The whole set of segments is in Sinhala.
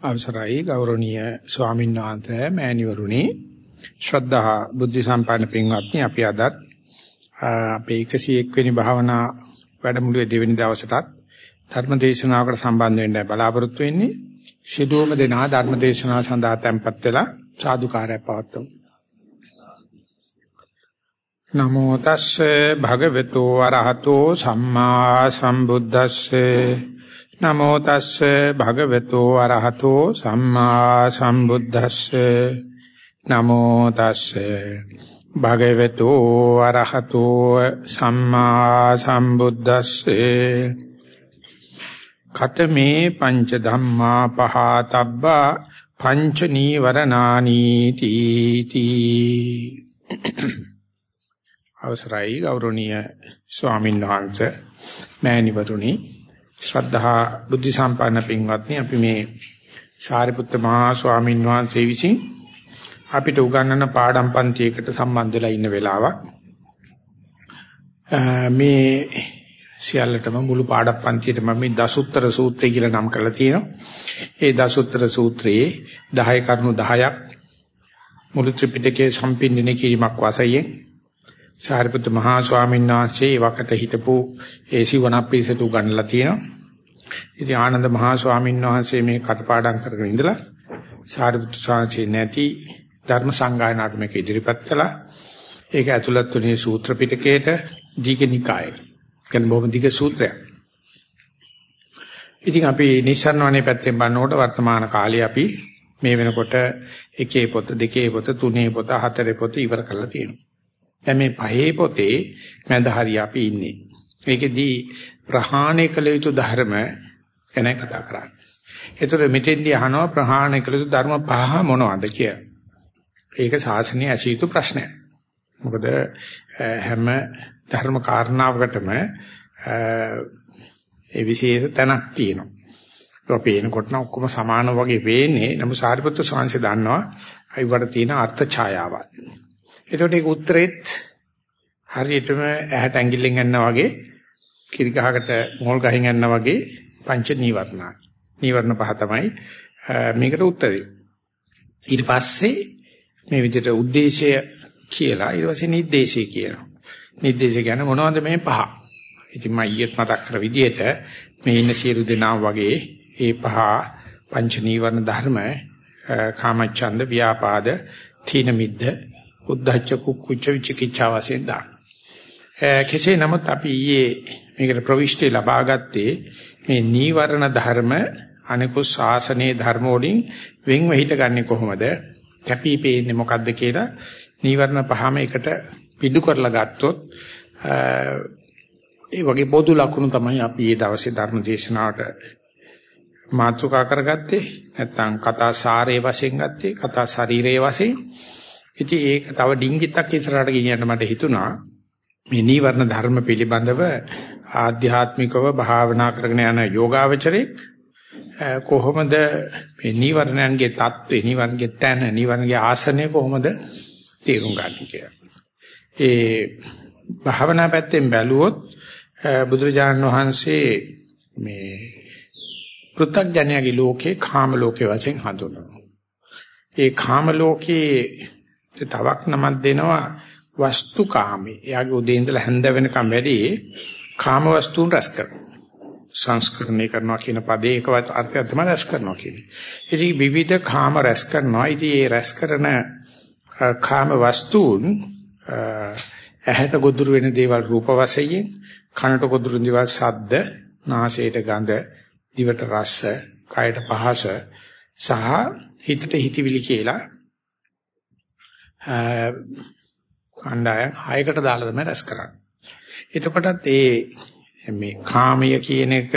අවසරයි ගෞරවනීය ස්වාමීන් වහන්සේ මෑණිවරුනි. ශ්‍රද්ධා බුද්ධ සම්පන්න පින්වත්නි අපි අදත් අපේ 101 වෙනි භාවනා වැඩමුළුවේ දෙවෙනි දවසටත් ධර්ම දේශනාවකට සම්බන්ධ වෙන්න බලාපොරොත්තු වෙන්නේ. සිදුවම දෙනා ධර්ම දේශනාව සඳහා tempත් වෙලා සාදුකාරය පවත්වමු. නමෝ තස්සේ භගවතු වරහතෝ සම්මා සම්බුද්දස්සේ නමෝ තස්සේ භගවතු අරහතෝ සම්මා සම්බුද්දස්සේ. නමෝ තස්සේ භගවතු අරහතෝ සම්මා සම්බුද්දස්සේ. ඛතමේ පංච ධම්මා පහතබ්බා පංච නීවරණානි තීති. අවසරයි ගෞරවනීය ස්වාමීන් වහන්සේ මෑණිවරුනි. ශ්‍රද්ධා බුද්ධ සම්පන්න පින්වත්නි අපි මේ සාරිපුත්ත මහා ස්වාමීන් වහන්සේ විසින් අපිට උගන්වන පාඩම් පන්තියකට සම්බන්ධ වෙලා ඉන්න වෙලාවක් මේ සියල්ලටම මුළු පාඩම් පන්තියටම මේ දසුත්තර සූත්‍රය කියලා නම් කරලා තියෙනවා. ඒ දසුත්තර සූත්‍රයේ 10 කරුණු 10ක් මුළු ත්‍රිපිටකයේ සම්පින්දනය කිරීමක් වාසයෙන් සාරිපුත්ත මහා ස්වාමීන් වහන්සේ වකට හිටපු ඒ සිවණප්පිසට උගන්ලා තියෙනවා. ඉතින් ආනන්ද මහා ස්වාමීන් වහන්සේ මේ කටපාඩම් කරගෙන ඉඳලා සාරිපුත්ත ස්වාමීන් නැති ධර්ම සංගායනාවට මේක ඉදිරිපත් කළා. ඒක ඇතුළත් වුණේ සූත්‍ර පිටකයේට දීඝනිකායේ. කියන බොහොම දිග සූත්‍රයක්. ඉතින් අපි නිස්සාරණවනේ පැත්තෙන් බලනකොට වර්තමාන කාලේ අපි මේ වෙනකොට එකේ පොත දෙකේ පොත තුනේ පොත හතරේ පොත ඉවර කරලා තියෙනවා. දැන් මේ පහේ පොතේ මැද හරිය අපි ඉන්නේ. මේකෙදී ප්‍රහාණය කළ යුතු ධර්ම ගැන කතා කරන්නේ. ඒතර මෙතෙන්දී අහනවා ප්‍රහාණය කළ යුතු ධර්ම පහ මොනවද කියලා. ඒක ශාසනයේ ඇසීතු ප්‍රශ්නයක්. මොකද හැම ධර්ම කාරණාවකටම ඒ විශේෂ තැනක් තියෙනවා. අපි එනකොට නම් ඔක්කොම සමාන වගේ වෙන්නේ. නමුත් සාරිපුත්‍ර ස්වාමීන් දන්නවා අයිවට තියෙන අර්ථ ඡායාවක්. එතකොට ඒක උත්තරෙත් හරියටම ඇහැට ඇඟිල්ලෙන් ගන්නවා වගේ කිරි ගහකට මෝල් ගහින් ගන්නවා වගේ පංච නීවරණයි. නීවරණ පහ තමයි මේකට උත්තරේ. ඊට පස්සේ මේ විදිහට ಉದ್ದೇಶය කියලා ඊට පස්සේ නිर्देशය කියනවා. නිर्देशය කියන්නේ මොනවද මේ පහ? ඉතින් මම ඊයේත් මතක් කර විදිහට මේ ඉන්න සියලු දෙනා වගේ ඒ පහ පංච නීවරණ ධර්ම කාමච්ඡන්ද ව්‍යාපාද තීන මිද්ද උද්ධච්ච කුක්කුච්ච විචිකිච්ඡා වශයෙන් දාන. කෙසේ නමුත් අපි ඊයේ මේකට ප්‍රවිෂ්ටි ලබා ගත්තේ මේ නීවරණ ධර්ම අනිකුත් ශාසනීය ධර්ම වලින් වෙන් වෙහිට ගන්නෙ කොහොමද? කැපී පෙනෙන්නේ මොකද්ද කියලා නීවරණ පහම එකට පිටු කරලා ගත්තොත් ඒ වගේ පොදු ලක්ෂණ තමයි අපි මේ දවසේ ධර්ම දේශනාවට මාතෘකා කරගත්තේ නැත්නම් කතා සාරයේ වශයෙන් ගත්තේ කතා ශරීරයේ වශයෙන් ඉතින් ඒක තව ඩිංගිත්තක් ඉස්සරහට ගෙනියන්න මට හිතුණා මේ නීවරණ ධර්ම පිළිබඳව ආධ්‍යාත්මිකව භාවනා කරගෙන යන යෝගාවචරෙක් කොහොමද මේ නීවරණයන්ගේ தત્ත්වේ නීවරණගේ තැන නීවරණගේ ආසනය කොහොමද තේරුම් ගන්න කියලා. ඒ භාවනා පැත්තෙන් බැලුවොත් බුදුරජාණන් වහන්සේ මේ පෘථග්ජනයාගේ ලෝකේ කාම ලෝකේ වශයෙන් හඳුන්වනවා. ඒ කාම ලෝකේ තවක් නමක් දෙනවා වස්තුකාමී. එයාගේ උදේ ඉඳලා හැන්ද වෙනකම් වැඩි කාම වස්තුන් රැස් කරනවා. සංස්කරණය කරනවා කියන පදේ එකවත් අර්ථයක් තමයි රැස් කරනවා කියන්නේ. ඉතින් විවිධ කාම රැස් කරනවා. ඉතින් මේ රැස් කරන කාම වස්තුන් ඇහැට ගොදුරු වෙන දේවල් රූප වශයෙන්, කනට ගොදුරු වෙන දේවල් ශබ්ද, නාසයට ගඳ, දිවට රස, කයට පහස සහ හිතට හිතවිලි කියලා කණ්ඩායම් හයකට දාලා තමයි රැස් කරන්නේ. එතකොටත් ඒ මේ කාමය කියන එක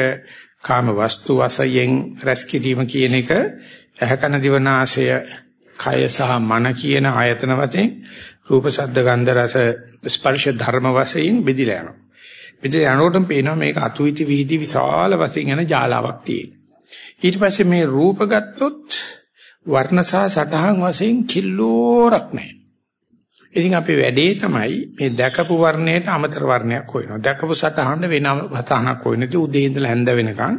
කාම වස්තු වශයෙන් රැස් කිරීම කියන එක ඇහැකන දිවනාශය කය සහ මන කියන ආයතන වශයෙන් රූප ශබ්ද ගන්ධ රස ස්පර්ශ ධර්ම වශයෙන් බෙදිලා යනවා. බෙදලා යනකොටම පේනවා මේක අතුයිති විහිදි විශාල වශයෙන් යන ජාලාවක් තියෙනවා. ඊට පස්සේ මේ රූප ගත්තොත් වර්ණ සහ සටහන් වශයෙන් කිල්ලෝරක් නැහැ. ඉතින් අපේ වැඩේ තමයි මේ දැකපු වර්ණයට අමතර වර්ණයක් හොයනවා. දැකපු සටහන වෙනම සටහනක් හොයන ඉතින් උදේ ඉඳලා හැන්ද වෙනකන්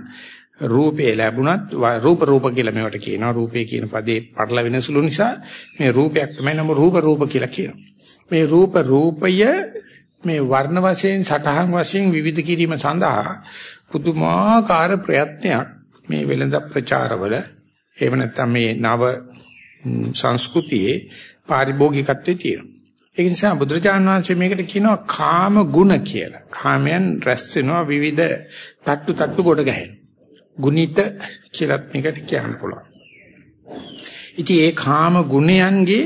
රූපේ ලැබුණත් රූප රූප කියලා මේවට කියනවා රූපේ කියන පදේ පටල වෙන සුළු නිසා මේ රූපයක් තමයි නම රූප රූප කියලා කියනවා මේ රූප රූපය මේ වර්ණ වශයෙන් සටහන් වශයෙන් විවිධ කිරීම සඳහා පුදුමාකාර ප්‍රයත්නයක් මේ වෙළඳ ප්‍රචාරවල එහෙම නැත්නම් මේ නව සංස්කෘතියේ පාරිභෝගිකත්වයේ තියෙනවා. ඒ නිසා බුදුරජාණන් වහන්සේ මේකට කියනවා කාම ගුණ කියලා. කාමයන් රැස් වෙනවා විවිධ තට්ටු තට්ටු කොට ගැහෙන. ගුණිත කියලාත් මේකට කියන්න පුළුවන්. ඉතින් ඒ කාම ගුණයන්ගේ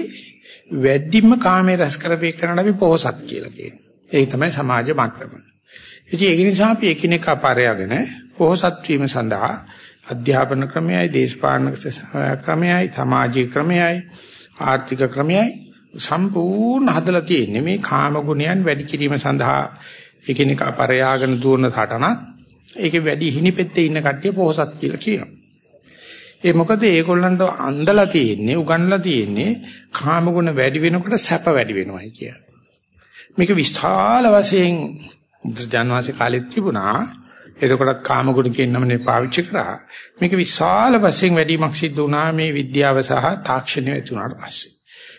වැඩිම කාමයේ රැස් කරපේකනට අපි පොහසත් කියලා කියනවා. ඒක තමයි සමාජ මට්ටම. ඉතින් ඒක නිසා අපි එකිනෙකා පරයාගෙන පොහසත් වීම සඳහා අධ්‍යාපන ක්‍රමයයි, දේශපාලන ක්‍රමයයි, සමාජීය ක්‍රමයයි, ආර්ථික ක්‍රමයයි සම්පූර්ණ හදලා තියෙන්නේ මේ කාම ගුණයන් වැඩි කිරීම සඳහා එකිනෙකා පරයාගෙන දුවන සටනක්. ඒකේ වැඩි හිණිපෙත්තේ ඉන්න කට්ටිය පොහසත් කියලා කියනවා. ඒ මොකද ඒගොල්ලන්ට අන්දලා තියෙන්නේ, උගන්ලා තියෙන්නේ කාම ගුණ වැඩි වෙනකොට සැප වැඩි වෙනවායි කියලා. මේක විශාල වශයෙන් ජනවාසේ කාලෙත් තිබුණා. එතකොටත් කාමගුණ කියන නමනේ පාවිච්චි කරා. මේක විශාල වශයෙන් වැඩිමක් සිද්ධ වුණා මේ විද්‍යාව සහ තාක්ෂණය ඇති වුණාට පස්සේ.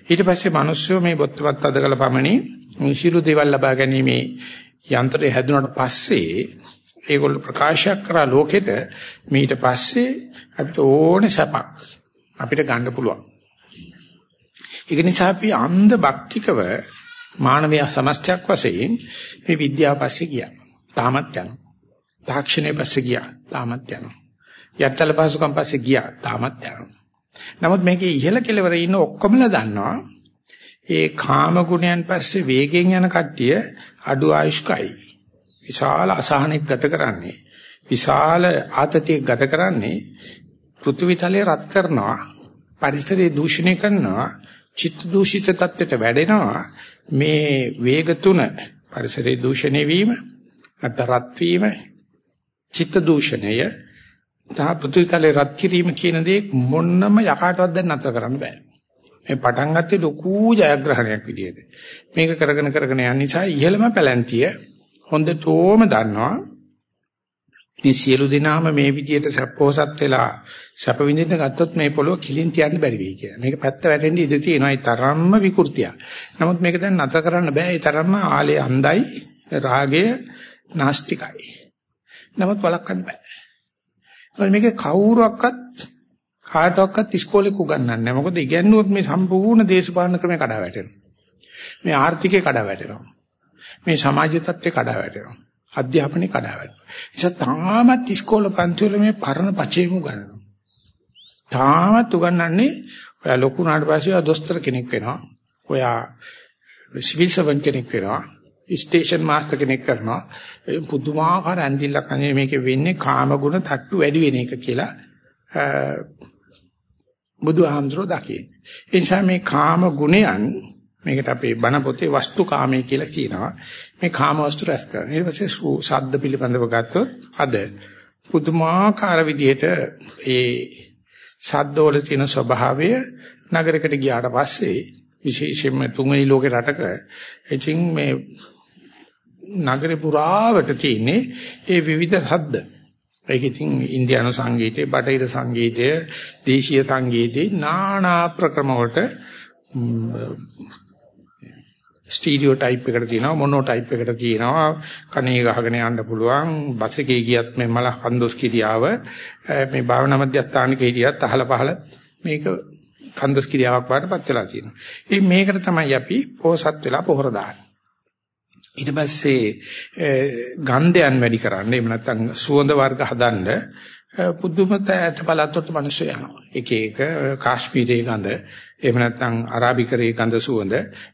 ඊට පස්සේ මිනිස්සු මේ බොත්තමත් අදකල පමණි මිසිරු දේවල් ලබා ගැනීම යන්ත්‍රය හැදුනට පස්සේ ඒගොල්ලෝ ප්‍රකාශයක් කරා ලෝකෙට ඊට පස්සේ අපිට ඕනේ සපක් අපිට ගන්න පුළුවන්. ඒක නිසා අපි අන්ධ භක්තිකව මානවීය සමස්තයක් වශයෙන් මේ විද්‍යාව පස්සේ ගියා. තාමත් යනවා. තාක්ෂණය පස්සේ ගියා. තාමත් යනවා. යත්තල පහසුකම් පස්සේ ගියා. තාමත් යනවා. නමුත් මේකේ ඉහළ කෙළවර ඉන්න ඔක්කොමලා දන්නවා ඒ කාම ගුණයන් පස්සේ වේගෙන් යන කට්ටිය අඩු ආයුෂ්කයි. විශාල අසහනයක් ගත කරන්නේ. විශාල ආතතියක් ගත කරන්නේ පෘථිවිතලයේ රත් කරනවා. පරිසරය දූෂණය කරනවා. චිත්ත දූෂිත තත්ත්වයට වැඩෙනවා. මේ වේග තුන පරිසරයේ දූෂණය වීම නැත්නම් රත් වීම චිත්ත දූෂණය තා පුදුතලේ රත් කිරීම කියන දේ මොන්නම යකාටවත් දැන් නතර කරන්න බෑ. මේ පටන් ගත්තේ ලොකු ජයග්‍රහණයක් විදියට. මේක කරගෙන කරගෙන යන නිසා ඉහළම පැලැන්තිය හොඳටම දන්නවා. මේ සියලු දෙනාම මේ විදියට සප්පෝසත් වෙලා සැප විඳින්න ගත්තොත් මේ පොළොව කිලින් තියන්න බැරි වෙයි කියලා. මේක පැත්ත වැටෙන්න ඉඩ තියෙනවා. ඒ තරම්ම විකෘතිය. නමුත් මේක දැන් නතර කරන්න බෑ. ඒ තරම්ම ආලේ අන්දයි රාගය නාස්තිකයි. නමුත් වළක්වන්න බෑ. මොකද මේක කවුරුවක්වත් කාටවත් ඉස්කෝලේ උගන්වන්නේ නැහැ. මොකද ඉගෙනුවොත් මේ සම්පූර්ණ දේශපාලන ක්‍රමය කඩා වැටෙනවා. මේ ආර්ථිකය කඩා වැටෙනවා. මේ සමාජ තත්ත්වය කඩා වැටෙනවා. අධ්‍යාපනය කඩා වැටෙනවා. නිසා තාමත් ඉස්කෝල පන්ති වල මේ පරණ පචේම උගන්වනවා. තාමත් උගන්වන්නේ ඔයා ලොකු නාඩ පස්සේ ඔයා දොස්තර කෙනෙක් වෙනවා. ඔයා සිවිල් සර්වන් කෙනෙක් වෙනවා. ස්ටේෂන් මාස්ටර් කෙනෙක් කරනවා පුදුමාකාර ඇඳිල්ලක් අනේ මේකේ වෙන්නේ කාම ගුණ තට්ටු වැඩි වෙන එක කියලා බුදුහාමුදුරෝ දකින්නේ. ඒ නිසා මේ කාම ගුණයන් මේකට අපේ බණ පොතේ වස්තු කාමයේ කියලා කියනවා. මේ කාම වස්තු රැස් කරන. ඊට පස්සේ ශබ්ද පිළිබඳව ගත්තොත් අද පුදුමාකාර විදිහට ඒ ශබ්දවල තියෙන ස්වභාවය නගරයකට ගියාට පස්සේ විශේෂයෙන්ම තුන්වෙනි ලෝකේ රටක ඉතින් මේ නගරේ පුරාවට තියෙන්නේ ඒ විවිධ ශබ්ද. ඒක ඉතින් ඉන්දියානු සංගීතය, බටහිර සංගීතය, දේශීය සංගීතේ නානා ප්‍රක්‍රම වලට ස්ටීරියෝ ටයිප් එකට තියෙනවා මොනෝ ටයිප් එකට තියෙනවා කණේ ගහගෙන යන්න පුළුවන් බස් එකේ ගියත් මේ මල කන්දොස් කිරියාව මේ භාවනා මධ්‍යස්ථානක හිටියත් අහල පහල මේක කන්දොස් කිරියාවක් වඩපත් වෙලා තියෙනවා. ඉතින් මේකට තමයි අපි පොහසත් වෙලා පොහොර දාන්නේ. ඊට පස්සේ ගන්ධයන් වැඩි කරන්න එහෙම නැත්නම් සුවඳ වර්ග හදන්න පුදුම තැට පළත්තොත් මිනිස්සු යනවා. එක එක කාශ්මීරයේ ගඳ එහෙම නැත්නම් අරාබිකරයේ ගඳ සුවඳ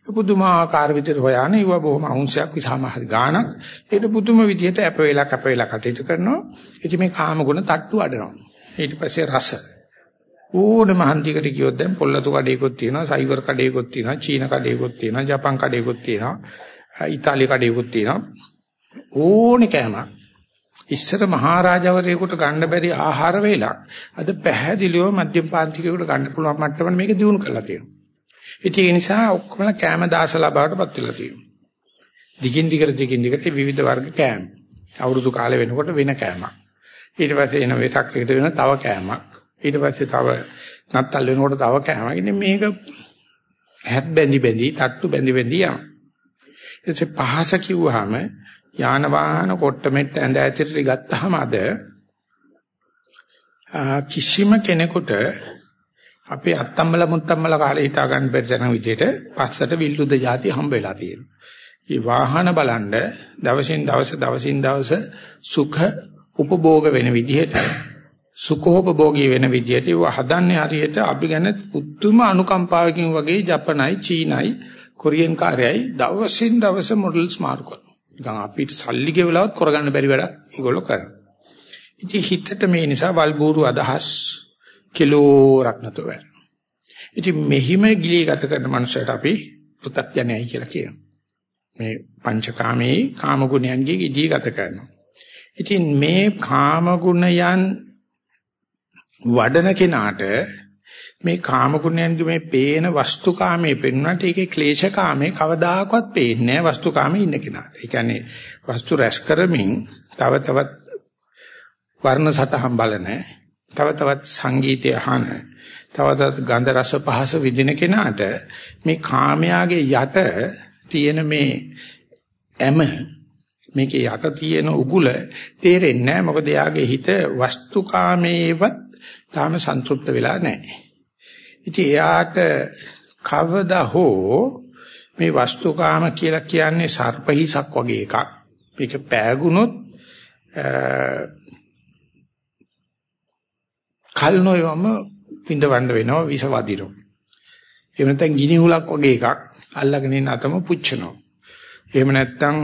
පුදුමාකාර විදිහට හොයන ඒව බොහොම අංශයක් විසම හරි ගානක් ඒක පුදුම විදිහට අප වේලා කැප වේලා කටයුතු කරනවා. ඉතින් මේ කාම ගුණ තට්ටු අඩනවා. ඊට පස්සේ රස ඕනම හන්දියකට ගියොත් දැන් පොල්ලතු කඩේකුත් තියෙනවා, සයිබර් කඩේකුත් තියෙනවා, චීන කඩේකුත් තියෙනවා, ජපන් කඩේකුත් තියෙනවා. ඉතාලි කඩේකුත් තියෙනවා. ඕනේ කෑමක්. ඉස්සර මහරජාවරයෙකුට ගන්න බැරි ආහාර වේලක් අද පැහැදිලිව මධ්‍යම පාන්තිකයෙකුට ගන්න පුළුවන් මට්ටමට මේක දියුණු කරලා තියෙනවා. ඉතින් ඒ නිසා ඔක්කොම කෑම දාසලා බවටපත් වෙලා තියෙනවා. දිගින් දිගට දිගින් දිගට විවිධ වර්ග කෑම. අවුරුදු කාලේ වෙනකොට වෙන කෑමක්. ඊට පස්සේ එන වෙසක් එකට වෙන තව කෑමක්. ඊට පස්සේ තව නත්තල් වෙනකොට තව කෑමක්. ඉතින් මේක හැත් බැඳි බැඳි, තට්ටු බැඳි බැඳි යනවා. ඊටසේ පහස කිව්වහම යාන වාහන කොට්ටමෙට්ට ඇඳ ඇතිරි ගත්තාම අද කිසිම කෙනෙකුට අපේ අත්තම්මල මුත්තම්මල කාලේ හිතා ගන්න බැරි තරම් විදිහට පස්සට විල්ලුද જાති හම්බ වෙලා තියෙනවා. මේ වාහන බලන්න දවසින් දවස දවසින් දවස සුඛ උපභෝග වෙන විදිහට සුඛෝපභෝගී වෙන විදිහට ඒව හදන්නේ හරියට අපි ගැන පුදුම අනුකම්පාවකින් වගේ ජපනයි චීනයි කොරියන් කාර්යයි දවසින් දවස මොඩල්ස් මාරු කරනවා. නිකන් අපිට සල්ලි ගෙවලවත් කරගන්න බැරි වැඩක් ඒගොල්ලෝ කරනවා. ඉතින් හිතට මේ නිසා වල්බూరు අදහස් කිලෝරක් නැතුව වැඩ. ඉතින් මෙහිම ගිලී ගත කරන මනුස්සයට අපි පෘථග්ජනයයි කියලා කියනවා. මේ පංචකාමයේ කාම ගුණයන්ගේ ගිලී ගත කරනවා. ඉතින් මේ කාම ගුණයන් වඩන කෙනාට මේ කාම ගුණයන්ගේ මේ පේන වස්තුකාමයේ පෙන්වන්නට ඒකේ ක්ලේශකාමයේ කවදාකවත් පේන්නේ නැහැ වස්තුකාමයේ ඉන්න කෙනාට. ඒ කියන්නේ වස්තු රැස් කරමින් තව තවත් වර්ණ සටහන් බලන තව තවත් සංගීතය අහන තව තවත් ගන්ධ රස පහස විඳින කෙනාට මේ කාමයාගේ යට තියෙන මේ ඇම මේකේ යට තියෙන උගුල තේරෙන්නේ නැහැ මොකද එයාගේ හිත වස්තුකාමේවත් තාම සන්තුෂ්ත වෙලා නැහැ. ඉතින් එයාට කවදා හෝ මේ වස්තුකාම කියලා කියන්නේ සර්පහිසක් වගේ එකක්. මේක පෑගුණොත් කල් නොයවම පින්දවන්න වෙනවා විස වදිනවා. එහෙම නැත්නම් ගිනි හුලක් වගේ එකක් අල්ලගෙන ඉන්න අතම පුච්චනවා. එහෙම නැත්නම්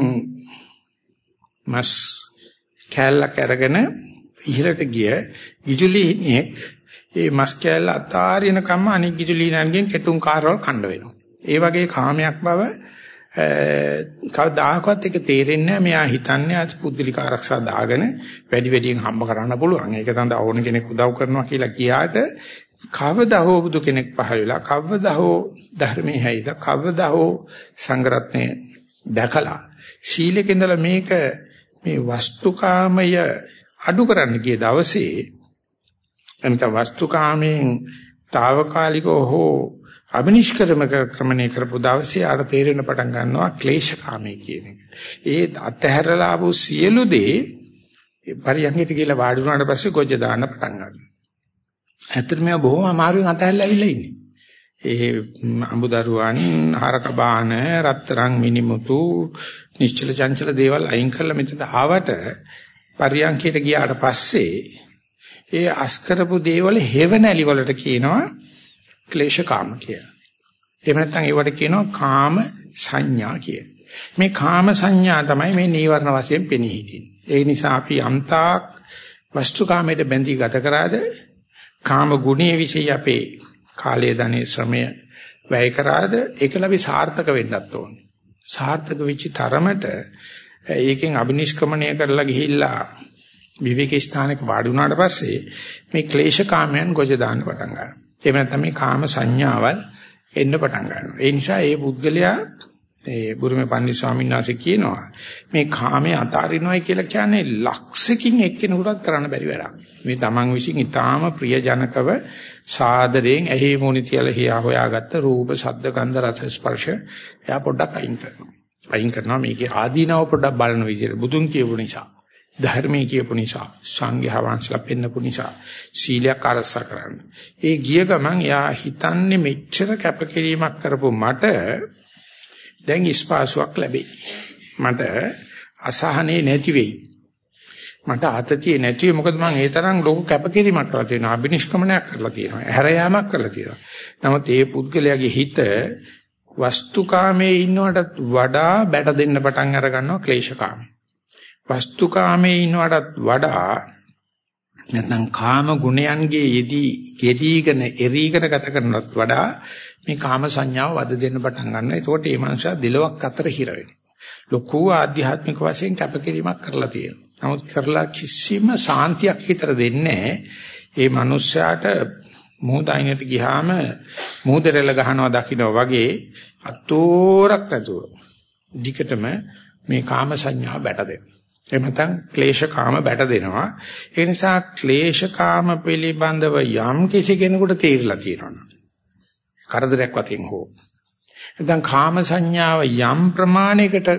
මස් කැලලක් අරගෙන ඉහළට ගිය ගිජුලිනෙක් ඒ මස් කැලල අතාරින කම අනික් ගිජුලිනන්ගෙන් කෙටුම් කාරවල් කණ්ඩ වෙනවා. ඒ වගේ කාමයක් බව කවදාකවත් ඒක තේරෙන්නේ නැහැ. මෙයා හිතන්නේ අද පුද්ගලික ආරක්ෂා දාගෙන වැඩි වැඩියෙන් හම්බ කරන්න පුළුවන්. ඒක තමයි ඕන කෙනෙක් උදව් කරනවා කියලා කියාට කවදා හෝ බුදු කෙනෙක් පහළ වෙලා කවදා හෝ ධර්මයේ හැයිලා කවදා හෝ සංගරත්නය දැකලා ශීලෙක ඉඳලා මේක මේ වස්තුකාමය අඩු කරන්න ගිය දවසේ එනත වස්තුකාමයෙන් తాවකාලිකව හෝ අබිනිෂ්ක්‍රම ක්‍රමණය කරපු දවසේ ආර තේරෙන පටන් ගන්නවා ක්ලේශකාමී කියන එක. ඒ අතහැරලා ආපු සියලු දේ පරියන්ගිට කියලා වාඩි වුණාට පස්සේ ගොජ දාන්න පටන් ගන්නවා. ඇත්තටම මේ බොහොම අමාරුවෙන් අතහැරලා ඇවිල්ලා ඉන්නේ. ඒ අඹදරුවන් හරක බාන රත්තරන් මිනිමුතු නිශ්චල චංචල දේවල් අයින් කරලා මෙතන ආවට පරියන්කයට ගියාට පස්සේ ඒ අස්කරපු දේවල් හේවණලි වලට කියනවා ක්ලේශකාම කියලා. එහෙම නැත්නම් ඒවට කියනවා කාම සංඥා කියලා. මේ කාම සංඥා තමයි මේ නීවරණ වශයෙන් පෙනී හිටින්නේ. ඒ නිසා අපි අන්තාක් වස්තුකාමයට බැඳී ගත කරාද කාම ගුණයේ વિશે අපේ කාලයේ ධනේ ශ්‍රමය වැය කරාද ඒක ලැබි සාර්ථක වෙන්නත් ඕනේ. සාර්ථක වෙච්ච තරමට ඒකෙන් අබිනිෂ්ක්‍මණය කරලා ගිහිල්ලා විවේක ස්ථානයක වාඩි වුණාට පස්සේ මේ ක්ලේශ කාමයන් ගොජ දාන්න පටන් ගන්නවා. එහෙම නැත්නම් මේ කාම සංඥාවල් එන්න පටන් ගන්නවා. ඒ නිසා ඒ පුද්ගලයා ඒ බුරුමේ පන්දි ස්වාමීන් වහන්සේ කියනවා මේ කාමයේ අතාරිනවයි කියලා කියන්නේ ලක්ෂකින් එක්කෙනෙකුටත් කරන්න බැරි වැඩක්. මේ Taman විසින් ඊටාම ප්‍රියජනකව සාදරයෙන් ඇහි මොනි තියලා හියා හොයාගත්ත රූප, ශබ්ද, ගන්ධ, රස, ස්පර්ශ එයා පොඩ්ඩක් අයින් කරනවා. අයින් කරනවා මේකේ ආදීනව පොඩ්ඩක් බලන විදිහට බුදුන් කියපු නිසා. ධර්මයේ කියපු නිසා සංඝයා වහන්සේලා පෙන්නපු නිසා සීලයක් අරසා කරන්න. ඒ ගිය ගමන් එයා හිතන්නේ මෙච්චර කැපකිරීමක් කරපු මට දැන් ස්පාසුවක් ලැබෙයි. මට අසහනේ නැති වෙයි. මට ආතතිය නැති වෙයි මොකද මම ඒ තරම් ලොකු කැපකිරීමක් කරලා තියෙනවා. අබිනිෂ්ක්‍මණයක් කරලා තියෙනවා. හැරයාමක් කරලා තියෙනවා. නමුත් ඒ පුද්ගලයාගේ හිත වස්තුකාමයේ ඉන්නවට වඩා බැට දෙන්න පටන් අර ගන්නවා ක්ලේශකාමී. වස්තුකාමයේ ඉන්නවටත් වඩා නැත්නම් කාම ගුණයන්ගේ යෙදී ගෙදීගෙන එරීගෙන ගත කරනවත් වඩා මේ කාම සංඥාව වද දෙන්න පටන් ගන්නවා. ඒකෝට මේ මනුස්සයා දිලවක් අතර හිර වෙනවා. ලොකු ආධ්‍යාත්මික වශයෙන් කැපකිරීමක් කරලා තියෙනවා. නමුත් කරලා කිසිම සාන්තියක් හිතර දෙන්නේ ඒ මනුස්සයාට මොහොතයිනට ගියාම මොහොතරෙල ගහනවා දකින්න වගේ අතෝරක් නැතුව දිකටම මේ කාම සංඥා බැට දෙනවා. එහෙම නැත්නම් ක්ලේශකාම බැට දෙනවා. ඒ නිසා ක්ලේශකාම පිළිබඳව යම් කිසි කෙනෙකුට තීරලා තියෙනවා. කරදරයක් වශයෙන් හෝ. නැත්නම් කාම සංඥාව යම් ප්‍රමාණයකට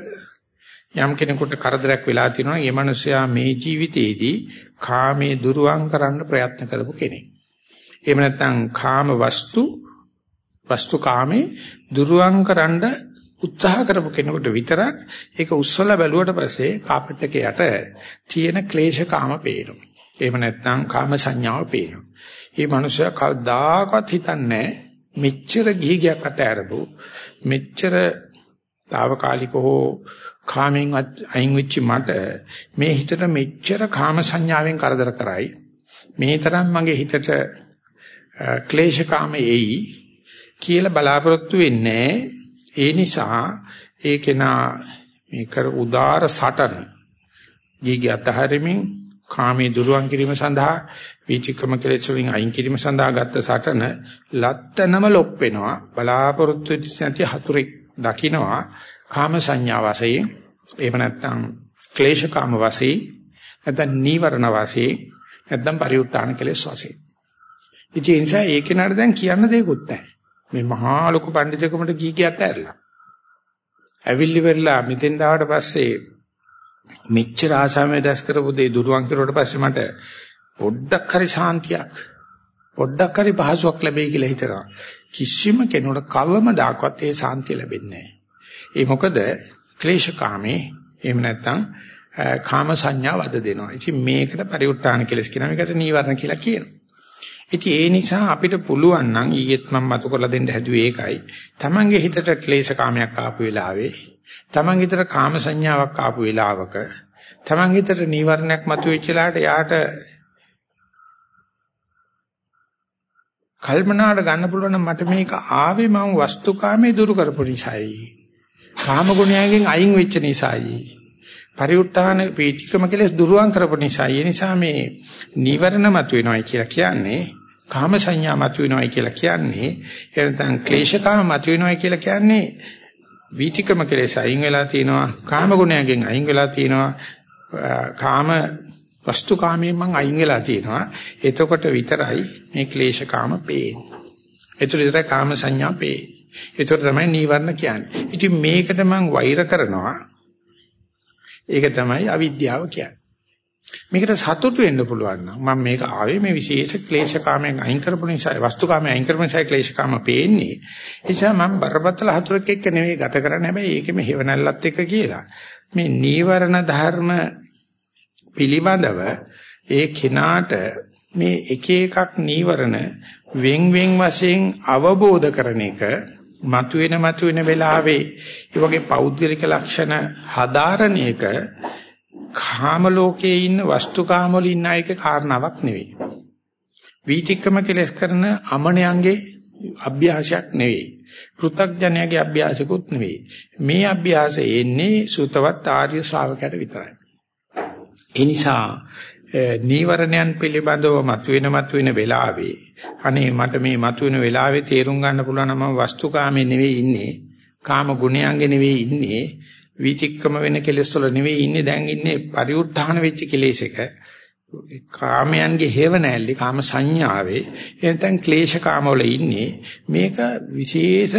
යම් කෙනෙකුට කරදරයක් වෙලා තියෙනවා නම් ඒ මනුස්සයා මේ ජීවිතේදී කාමයේ දුරුවන් කරන්න ප්‍රයත්න කරපු කෙනෙක්. එහෙම නැත්නම් කාම වස්තු වස්තු කාමේ දුරුවන් කරන්න උත්සාහ කරපු කෙනෙකුට විතරක් ඒක උස්සලා බැලුවට පස්සේ කාපට් එකේ යට තියෙන ක්ලේශ කාම පේනවා. එහෙම නැත්නම් කාම සංඥාව පේනවා. මේ මනුස්සයා කවදාකවත් හිතන්නේ මෙච්චර ගිහිගයක් අතෑරපු මෙච්චර తాවකාලික හෝ කාමෙන් අයින් වෙච්ච මට මේ හිතට මෙච්චර කාම සංඥාවෙන් කරදර කරයි මේ තරම් මගේ හිතට ක්ලේශ කාම එයි කියලා බලාපොරොත්තු වෙන්නේ ඒ නිසා ඒ කෙනා මේ කර උදාර සටන ගීගය අතහැරීමෙන් කාමයේ දුරුවන් කිරීම සඳහා වීතික්‍රම කෙලෙස් වලින් අයින් කිරීම සඳහා ගත්ත සටන ලැත්තනම ලොප් වෙනවා. බලාපොරොත්තු නැති හතුරෙක් දකින්නවා කාම සංඥා වශයෙන් එහෙම නැත්නම් ක්ලේශ කාම වශයෙන් නැත්නම් නීවරණ වශයෙන් නැත්නම් පරිඋත්තාන කෙලෙස් වශයෙන්. ඉතින් ඒ නිසා ඒ කෙනාට දැන් කියන්න දෙයක්වත් නැහැ. මේ මහා ලොකු පඬිතුකමට කී කියත් ඇරලා. ඇවිල්ලි වෙලා මෙතෙන් ආවට පස්සේ මෙච්චර ආසාවෙන් දැස් කරපු දේ දුරුවන් කරුවට පස්සේ මට පොඩ්ඩක් හරි සාන්තියක් පොඩ්ඩක් හරි පහසුවක් ලැබෙයි කියලා හිතනවා. කිසිම කෙනෙකුට කවම දාකවත් ඒ සාන්තිය ලැබෙන්නේ නැහැ. ඒ මොකද ක්ලේශකාමේ එහෙම නැත්නම් කාම සංඥා වද දෙනවා. ඉතින් මේකට පරිඋත් ทาน කෙලස් කියන මේකට නීවරණ කියලා කියනවා. ඉතින් ඒ නිසා අපිට පුළුවන් නම් ඊයේත් මම මතු කරලා දෙන්න හැදුවේ ඒකයි. Tamange හිතට ක්ලේශ කාමයක් ආපු වෙලාවේ, Tamange හිතට කාම සංඥාවක් ආපු වෙලාවක, Tamange හිතට නීවරණයක් මතුවෙච්ච ලාට යාට කල්පනාට ගන්න පුළුවන් මට මේක ආවේ මම වස්තුකාමයේ දුරු කරපු නිසායි. කාම ගුණයෙන් අයින් වෙච්ච නිසායි. පරිඋත්ථාන පීතිකම කෙලස් දුරුවන් කරපු නිසා ඒ නිසා මේ නීවරණ මතුවෙනවයි කියලා කියන්නේ කාම සංඥා මතුවෙනවයි කියලා කියන්නේ එනතන් ක්ලේශකාම මතුවෙනවයි කියලා කියන්නේ වීතිකම කෙලෙස අයින් වෙලා තිනවා කාම ගුණයෙන් අයින් වෙලා තිනවා කාම වස්තු කාමයෙන් මං අයින් වෙලා තිනවා එතකොට විතරයි මේ ක්ලේශකාම පේන්නේ. එතකොට විතරයි කාම සංඥා පේන්නේ. එතකොට තමයි නීවරණ කියන්නේ. ඉතින් මේකට මං වෛර කරනවා. ඒක තමයි අවිද්‍යාව කියන්නේ. මේකට සතුටු වෙන්න පුළුවන් නම් මම මේක ආවේ මේ විශේෂ ක්ලේශකාමයෙන් අයින් කරපු නිසා වස්තුකාමයෙන් අයින් කරපු නිසා ක්ලේශකාම පේන්නේ. ඒ නිසා මම බරපතල හතුරෙක් එක්ක නෙවෙයි ගත කරන්නේ. හැබැයි ඒකෙම හේවණල්ලත් එක්ක කියලා. මේ නීවරණ ධර්ම පිළිබඳව ඒ කෙනාට මේ එක එකක් නීවරණ වෙන් වෙන් වශයෙන් අවබෝධ කරන එක මතුවෙන මතුවෙන වෙලාවේ ඒ වගේ පෞද්ගලික ලක්ෂණ හදාරණ එක කාම ලෝකයේ ඉන්න වස්තුකාම වල ඉන්න එක කාරණාවක් නෙවෙයි. වීතික්‍රම කෙලස් කරන අමනයන්ගේ අභ්‍යාසයක් නෙවෙයි. පෘථග්ජනයාගේ අභ්‍යාසකුත් නෙවෙයි. මේ අභ්‍යාසය එන්නේ සුතවත් ආර්ය ශ්‍රාවකයට විතරයි. ඒ නිසා නීවරණයන් පිළිබඳව මතුවෙන මතුවෙන වෙලාවේ අනේ මට මේ මතුවෙන වෙලාවේ තේරුම් ගන්න පුළුවන් නම් මම වස්තුකාමේ නෙවෙයි ඉන්නේ කාම ගුණයන්ගේ නෙවෙයි ඉන්නේ විචික්කම වෙන කෙලෙස් වල නෙවෙයි ඉන්නේ. දැන් ඉන්නේ පරිඋත්ථාන වෙච්ච කෙලෙස් එක. කාමයන්ගේ හේව නැල්ලි කාම සංඥාවේ. එතෙන් ක්ලේශ කාම වල ඉන්නේ. මේක විශේෂ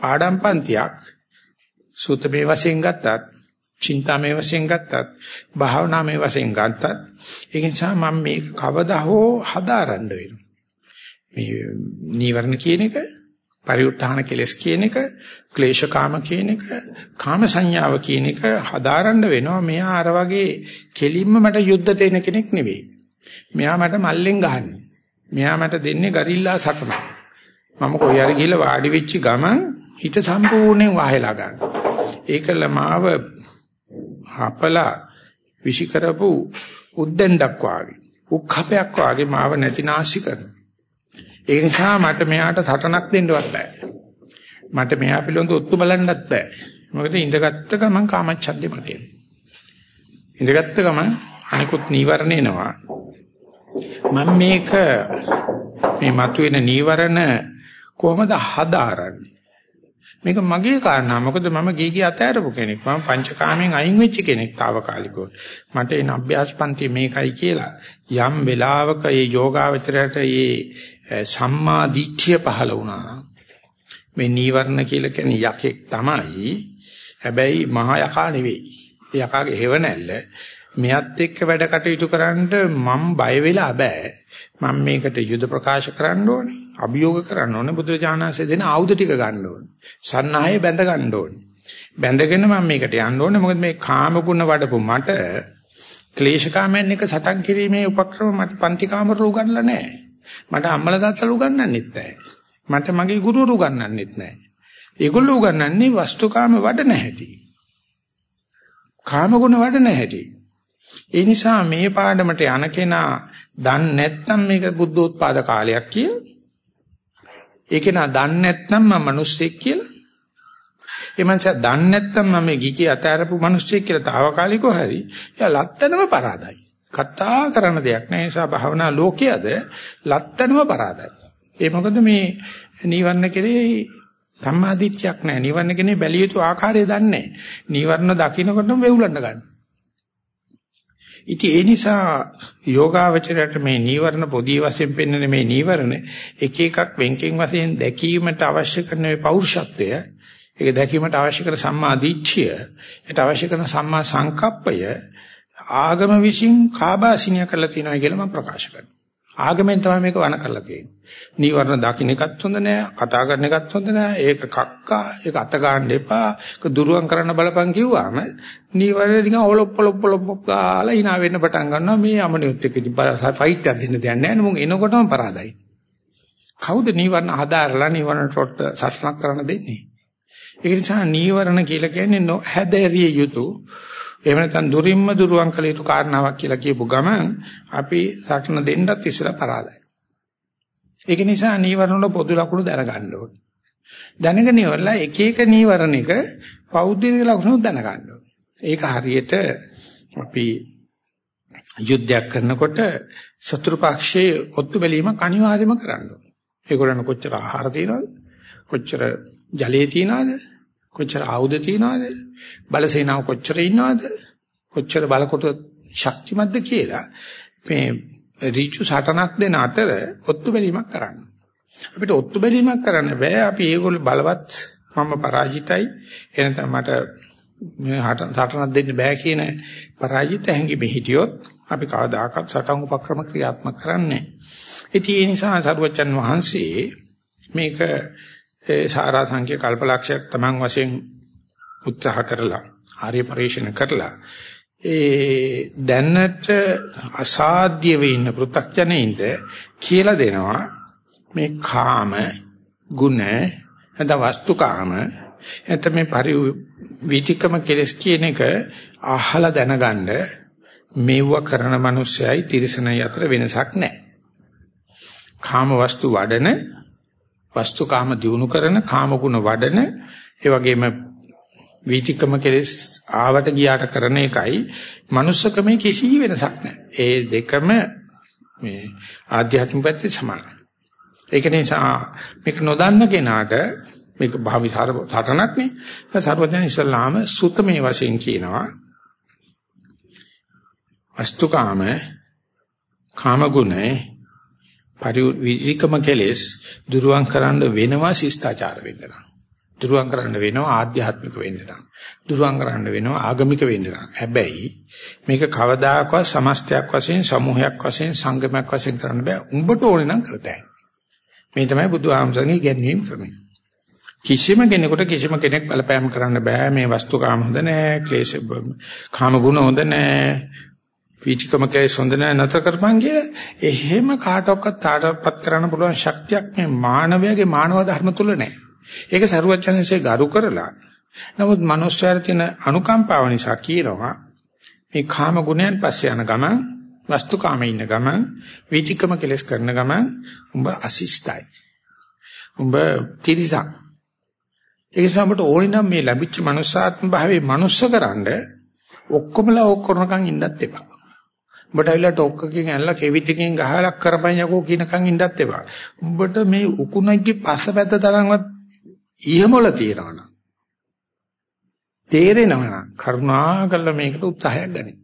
පාඩම් පන්තියක්. සූත්‍රමේ වශයෙන් ගත්තත් චින්තාමේ වශයෙන් ගත්තත් භාවනාමේ වශයෙන් ගත්තත් ඒ නිසා මම මේක කවදා හෝ හදාරන්න වෙනවා. මේ නීවරණ කියන එක පරිඋත්ථාන කෙලස් කියන එක ක්ලේශකාම කියන එක කාම සංඥාව කියන එක හදාරන්න වෙනවා. මෙයා අර වගේ කෙලින්ම මට යුද්ධ දෙන කෙනෙක් නෙවෙයි. මෙයා මට මල්ලෙන් ගහන්නේ. මෙයා මට දෙන්නේ ගරිල්ලා සටන. මම කොහේ හරි ගිහලා වාඩි වෙච්ච ගමන් හිත සම්පූර්ණයෙන් වහලා ගන්න. ඒකල මාව හපලා විෂි කරපු උද්දෙන්ඩක් වාගේ උක්ඛපයක් වාගේ මාව නැතිනාශි කරනවා. ඒ නිසා මට මෙයාට සටනක් දෙන්නවත් බෑ. මට මෙයා පිළිබඳව ඔත්තු බලන්නත් බෑ. මොකද ඉඳගත්ත ගමන් කාමච්ඡන්දේ මට එනවා. ඉඳගත්ත ගමන් අනිකුත් නීවරණ එනවා. මම මේක මේ මතුවෙන නීවරණ කොහොමද හදාරන්නේ? මේක මගේ කාරණා. මොකද මම ගී ගී අතෑරපු කෙනෙක්. මම පංචකාමයෙන් අයින් වෙච්ච කෙනෙක් తాවකාලිකව. මට එන අභ්‍යාස පන්ති මේකයි කියලා යම් වෙලාවක මේ යෝගාවචරයට මේ සම්මා දිට්ඨිය පහළ වුණා. මේ නීවරණ කියලා කියන්නේ යකෙක් තමයි. හැබැයි මහා යකා නෙවෙයි. යකාගේ හේව නැල්ල මෙයත් එක්ක වැඩ කටයුතු කරන්න මම බය වෙලා බෑ. මම මේකට යුද ප්‍රකාශ කරන්න ඕනේ. අභියෝග කරන්න ඕනේ. බුදුරජාණන්සේ දෙන ආයුධ ටික ගන්න ඕනේ. සන්නාහය බැඳ ගන්න ඕනේ. බැඳගෙන මම මේකට යන්න ඕනේ. මොකද මේ කාම ගුණ වඩපු මට ක්ලේශකාමයන් එක සටන් කිරීමේ උපක්‍රම මට පන්ති කාමර උගන්ලා නැහැ. මට අම්මලා තාත්තලා උගන්වන්නෙත් නැහැ. මට මගේ ගුරුවරු උගන්වන්නෙත් නැහැ. ඒගොල්ලෝ උගන්වන්නේ වස්තුකාම වඩ නැහැටි. කාම ගුණ වඩ නැහැටි. ඒ නිසා මේ පාඩමට යන කෙනා දන්නේ නැත්නම් මේක බුද්ධෝත්පාද කාලයක් කියලා. ඒක නා දන්නේ නැත්නම් මම මිනිස්සෙක් කියලා. ඒ මනස දන්නේ නැත්නම් මම ගිකි අතාරපු මිනිස්සෙක් කියලා తాවකාලිකව හරි. එයා ලත්තනම පරාදයි. කතා කරන දෙයක් නෑ. ඒ නිසා භාවනා ලෝකයේද ලත්තනම පරාදයි. ඒ මොකද මේ නිවර්ණ කෙරේ සම්මාදිට්ඨියක් නෑ. නිවර්ණ කෙනේ බැලිය යුතු ආකාරය දන්නේ නෑ. නිවර්ණ දකින්නකොටම වෙවුලන්න ගන්නවා. ඉතින් ඒ නිසා යෝගාවචරයට මේ නීවරණ පොදී වශයෙන් පෙන්වන මේ නීවරණ එක එකක් වෙන්කෙන් වශයෙන් දැකීමට අවශ්‍ය කරන මේ පෞරුෂත්වය ඒක දැකීමට අවශ්‍ය කරන සම්මා දිට්ඨිය ඒට අවශ්‍ය කරන සම්මා සංකප්පය ආගම විසින් කාබාසිනිය කරලා තියෙනවා කියලා මම ප්‍රකාශ කරනවා ආගමෙන් තමයි මේක වණ කරලා තියෙන්නේ. නීවරණ දකින්න එකත් හොඳ නෑ, කතා කරන එකත් හොඳ නෑ. ඒක කක්කා, ඒක අත ගන්න එපා. ඒක දුරුවන් කරන්න බලපන් කිව්වම නීවරණ නිකන් ඔලොප් ඔලොප් ඔලොප් ගාලා hina වෙන්න පටන් ගන්නවා. මේ අමනියොත් එක්ක ඉතින් ෆයිට් එකක් දෙන්න දෙයක් නෑ. මුන් එනකොටම පරාදයි. කවුද නීවරණ හදාරලා නීවරණ ටොට් සටනක් කරන්න දෙන්නේ? ඒ නිසා නීවරණ කියලා කියන්නේ නොහැදරිය යුතු එහෙම නැත්නම් දුරින්ම දුරුවන් කළ යුතු කාරණාවක් කියලා කියපු ගමන් අපි සටන දෙන්නත් ඉස්සර පරාදයි. ඒක නිසා නීවරණ වල පොදු ලක්ෂණ දැනගන්න ඕනේ. දැනගෙන ඉවරලා එක එක නීවරණයක පෞද්ගලික ලක්ෂණ දැනගන්න ඕනේ. ඒක හරියට අපි යුද්ධයක් කරනකොට සතුරු පක්ෂයේ ඔත්තු බැලීමක් අනිවාර්යයෙන්ම කරන්න ඕනේ. ඒගොල්ලන් කොච්චර ආහාර තියනවද? කොච්චර ජලයේ තියනවද? කොච්චර ආයුධ තියනවද? බලසේනාව කොච්චර ඉන්නවද? කොච්චර බලකොට ශක්තිමත්ද කියලා මේ ඍචු සටනක් දෙන අතර ඔත්තු බැලීමක් කරන්න. අපිට ඔත්තු බැලීමක් කරන්න බෑ. අපි ඒගොල්ලෝ බලවත් මම පරාජිතයි. එනතම මට මේ සටනක් දෙන්න බෑ කියන පරාජිත හැඟීමේ හිටියොත් අපි කවදාකවත් සටන් උපක්‍රම ක්‍රියාත්මක කරන්නේ නැහැ. ඉතින් ඒ නිසා සරුවචන් වහන්සේ මේක ඒ සාරා සංඛ්‍ය කල්පලක්ෂයක් Taman වශයෙන් උත්සාහ කරලා ආර්ය පරිශන කරලා ඒ දැනට අසාධ්‍ය වෙ ඉන්න පෘථග්ජනෙයින්ද කියලා දෙනවා මේ කාම ගුණ නැත්නම් වස්තුකාම නැත්නම් මේ පරි විතිකම කෙලස් කියන එක අහලා දැනගන්න මේව කරන මිනිස්සයයි තිරසනයි අතර වෙනසක් නැහැ. කාම වස්තු වඩන වස්තුකාම දිනු කරන කාම ගුණ වඩන ඒ වගේම වීතිකම කෙලස් ආවට ගියාට කරන එකයි manussකමේ කිසි වෙනසක් නැහැ. ඒ දෙකම මේ ආධ්‍යාත්මික පැත්තේ සමානයි. ඒක නිසා මේක නොදන්න කෙනාට මේක භාවිතාර සටනක් නේ. සර්වඥ ඉස්ලාම සුත්තමේ වශයෙන් කියනවා. අස්තුකාම කාම ගුණේ පරිවිකම කෙලෙස් දුරුවන් කරන්න වෙනවා ශිෂ්ටාචාර වෙන්න නම්. දුරුවන් කරන්න වෙනවා ආධ්‍යාත්මික වෙන්න නම්. දුරුවන් කරන්න වෙනවා ආගමික වෙන්න නම්. හැබැයි මේක කවදාකවත් සමස්තයක් වශයෙන් සමූහයක් වශයෙන් සංගමයක් වශයෙන් කරන්න බෑ. උඹට ඕනේ නම් කරතයි. මේ තමයි බුදුහාමසගේ ඉගැන්වීම් ක්‍රමය. කිසිම කෙනෙකුට කිසිම කෙනෙක් බලපෑම් කරන්න බෑ මේ වස්තුකාම හොඳ නෑ ක්ලේශ කාම ගුණ හොඳ නෑ පීචිකම කේ සොඳන නැත කරපන් කිය එහෙම කාටවත් තාටපත් කරන්න පුළුවන් ශක්තියක් මේ මානවයාගේ මානව ධර්ම තුල නැහැ. ඒක සරුවචනන්සේ ගරු කරලා නමුත් මනුස්සයර තියෙන අනුකම්පාව නිසා කියනවා මේ කාම ගුණයන් පස්සේ යන ගමන් වස්තුකාමේ ඉන්න ගමන් වීතිකම කෙලස් කරන ගමන් උඹ අසිස්තයි. උඹ තිරිසන්. ඒ නිසා අපට ඕනේ නම් මේ ලැබිච්ච මනුස්සාත්ම භාවයේ මනුස්සකරනද ඔක්කොමලා ඔක්කොරණකම් ඉන්නත් එපා. උඹට ඇවිල්ලා ටොක්කකින් ඇල්ලලා කෙවිතකින් ගහලා කරපන් යකෝ කියනකන් ඉන්නත් එපා. උඹට මේ උකුණයිගේ පස්සපැත්ත තරම්වත් ඉහමොල තියනවනම් තේරෙනවනම් කරුණාකරලා මේකට උත්සාහයක් ගන්න.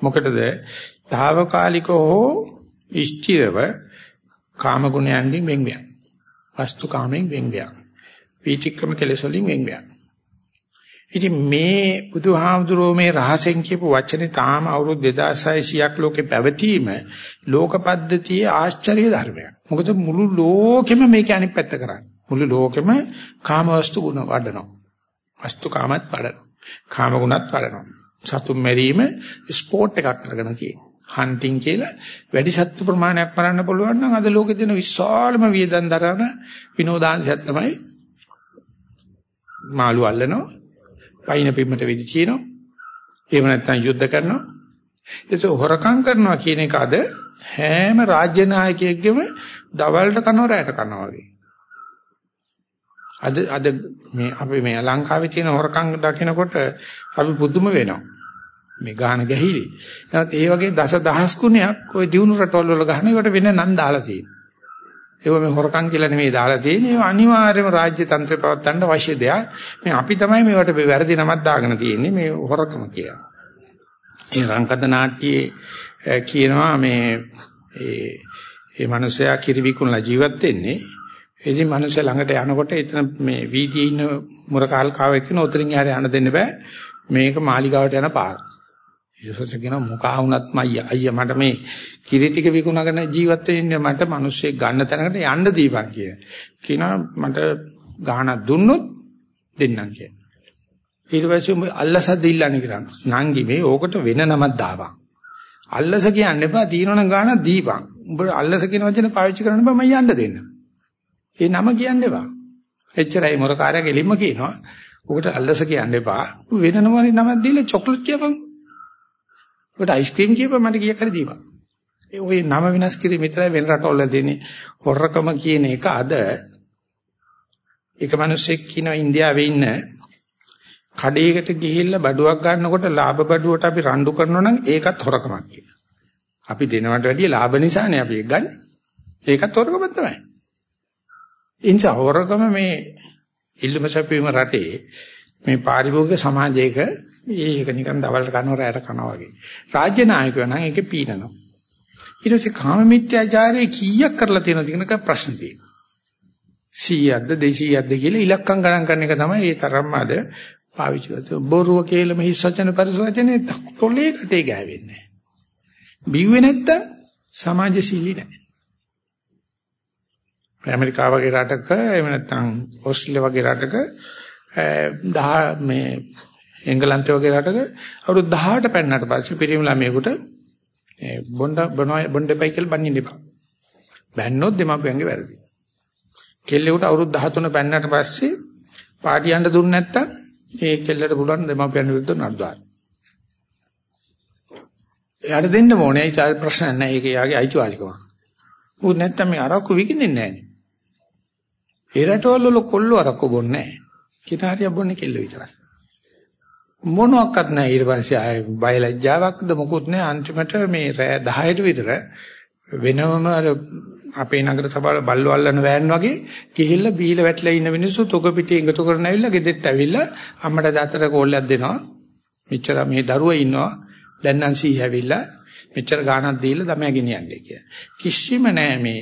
මොකටද? తాවකාලිකව හෝ ඉෂ්ටිරව කාම ගුණයන්ගෙන් වෙන් වෙන. වස්තු කාමෙන් වෙන් වෙන. පීතික්‍රම කෙලෙස් වලින් වෙන් වෙන. ඉතින් මේ බුදුහාමුදුරුවෝ මේ රහසෙන් කියපු වචනේ තාම අවුරුදු 2600ක් ලෝකේ පැවතීම ලෝක පද්ධතියේ ආශ්චර්ය ධර්මයක්. මොකද මුළු ලෝකෙම මේක අනිත් පැත්ත කරන්නේ. මුළු ලෝකෙම කාම වස්තු ගුණ වඩනවා. වස්තු කාමත් වඩනවා. කාම ගුණත් වඩනවා. සතුම් මැරීම ස්පෝර්ට් එකක් කරගෙන තියෙනවා. හන්ටින් කියලා වැඩි සත්තු ප්‍රමාණයක් මරන්න පුළුවන් නම් අද ලෝකේ තියෙන විශාලම වියදම් දරන විනෝදාංශයක් තමයි මාළු අල්ලනවා පයින් පිම්මට වෙදි තියනවා. එහෙම නැත්නම් යුද්ධ කරනවා. ඒක හොරකම් කරනවා කියන එක අද හැම රාජ්‍ය නායකයෙක්ගෙම දවල්ට කනවා රැට කනවා වගේ. අද අද මේ අපි මේ ලංකාවේ තියෙන හොරකම් දකිනකොට අපි පුදුම වෙනවා. මේ ගාන ගැහිලි. නමුත් ඒ වගේ දස දහස් ගුණයක් ওই දිනු රටවල් වල ගහන ඒකට වෙන නම් දාලා තියෙනවා. ඒව මේ හොරකම් කියලා නෙමෙයි දාලා තියෙන්නේ. ඒව අනිවාර්යයෙන්ම රාජ්‍ය තන්ත්‍රය පවත්වන්න අවශ්‍ය දෙයක්. මේ අපි තමයි මේවට වැරදි නමක් දාගෙන තියෙන්නේ මේ හොරකම කියලා. ඒ රංකත නාට්‍යයේ කියනවා මේ ඒ ඒ මනුස්සයා කිරි විකුණලා ජීවත් වෙන්නේ. ඉතින් මනුස්සයා ළඟට යනකොට එතන මේ වීදියේ ඉන්න මුරකාල් කාවෙක් කියන උතරින් යාර යන්න දෙන්න බෑ. මේක මාලිගාවට යන පාර. ඊටපස්සේ කියනවා මොකා වුණත් මයියා අයියා මට මේ කිරි ටික විකුණගෙන ජීවත් වෙන්න මට මිනිස්සෙක් ගන්න තැනකට යන්න දීපන් කිය. කියනවා මට ගහනක් දුන්නොත් දෙන්නම් කිය. ඊට පස්සේ උඹ අල්ලස දෙල්ලන්නේ කියලා. නංගි මේ ඕකට වෙන නමක් දාපන්. අල්ලස කියන්න එපා තියෙනවනම් ගාන දීපන්. උඹ අල්ලස කියන වචනේ පාවිච්චි කරන්න බෑ මම යන්න දෙන්න. ඒ නම කියන්න එපා. එච්චරයි මොරකාරයා ගෙලින්ම කියනවා. ඔකට අල්ලස කියන්න එපා. වෙන නමක් දීලා චොක්ලට් කියපන්. ඔකට අයිස්ක්‍රීම් කියපුවා මට කීයක් හරි දීපන්. ඒ ওই නම විනාශ කිරීම විතරයි වෙන රටවල දෙන්නේ. හොරකම කියන එක අද එක මිනිස්සෙක් කියනවා ඉන්දියාවේ ඉන්න කඩේකට ගිහිල්ලා බඩුවක් ගන්නකොට ලාභ බඩුවට අපි රණ්ඩු කරනවා නම් ඒකත් හොරකමක් කියලා. අපි දෙනවට වැඩිය ලාභ නිසානේ අපි ඒක ගන්න. ඒකත් හොරකමක් තමයි. ඉන්සා හොරකම මේ ඉල්ලුම සැපීම රටේ මේ පාරිභෝගික සමාජයක ඒක නිකන් දවල්ට කනවර ඇට කනවා වගේ. රාජ්‍ය නායකයෝ නම් ඒකේ පීනනවා. ඊට පස්සේ කාම මිත්‍යාචාරයේ කීයක් කරලා තියෙනවද කියන එක ප්‍රශ්න තියෙනවා. 100ක්ද 200ක්ද කියලා ඉලක්කම් ගණන් කරන එක තමයි ඒ තරම්ම අද පාවිච්චි කරන්නේ. බොරුව කියලාම හිස් වචන පරිසවචනේ තොලේ කටේ ගෑවෙන්නේ නැහැ. බිව්වේ නැත්තම් සමාජශීලී නැහැ. ඇමරිකාව වගේ රටක එහෙම නැත්නම් ඕස්ට්‍රේලියාව වගේ රටක දහ මේ එංගලන්තය වගේ රටක අවුරුදු 18 පෙන්නට පස්සේ පිරිමි ළමයෙකුට බොණ්ඩ බොණ්ඩ දෙපයි කියලා බන්නේ ඉපා. බැන්නොත් දෙමාපියන්ගේ වැරදි. කෙල්ලෙකුට අවුරුදු 13 පෙන්නට පස්සේ පාටියන්ට දුන්නේ නැත්තම් ඒ කෙල්ලට පුළුවන් දෙමාපියන් විරුද්ධව නඩුවක්. එයාට දෙන්න ඕනේ. ඒක ප්‍රශ්න නැහැ. ඒක යාගේ අයිතිවාසිකම. උත් නැත්තම් මේ අරක්කු විකින්නේ නැහැ. ඒ රටවල වල කොල්ලෝ අරක්කු බොන්නේ නැහැ. කිතාරිය බොන්නේ කෙල්ල විතරයි. මොනවත් නැහැ. ඊට පස්සේ ආයේ බයලජ්ජාවක්ද මොකුත් නැහැ. අන්තිමට මේ රෑ 10ට විතර වෙනම අර අපේ නගර සභාවල බල්ලෝ අල්ලන වෑන් වගේ ගිහිල්ලා බීලා වැටලා ඉන්න මිනිස්සු තොග පිටේ එකතු කරගෙන ඇවිල්ලා ගෙදෙට්ට ඇවිල්ලා අම්මට තාත්තට කෝල්ලයක් දෙනවා. මෙච්චර මේ දරුවා ඉන්නවා. දැන් නම් සී ඇවිල්ලා මෙච්චර ගාණක් දීලා තමයි ගෙනියන්නේ කියලා. කිසිම නැහැ මේ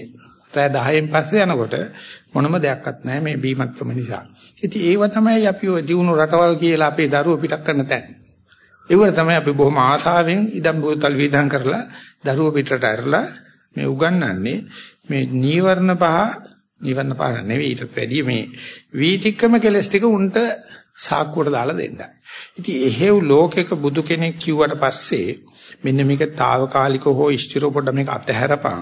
රෑ 10න් පස්සේ යනකොට මොනම දෙයක්වත් නැහැ මේ බීමත්කම නිසා. ඉතින් ඒව තමයි අපි ඔය දිනු රටවල් කියලා අපේ දරුවෝ පිටක් කරන තැන. ඒව තමයි අපි බොහොම ආසාවෙන් ඉදම් බෝතල් වීදම් කරලා දරුවෝ පිටට ඇරලා මේ උගන්වන්නේ මේ නීවරණ පහ නීවරණ පහ නෙවෙයි ඊට වැඩිය මේ වීතික්‍රම කෙලස් ටික උන්ට සාක්කුවට දාලා දෙන්නයි. ඉතින් එහෙව් ලෝකෙක බුදු කෙනෙක් කිව්වට පස්සේ මෙන්න මේක తాවකාලිකව හෝ ස්ථිරව පොඩ මේක අතහැරපන්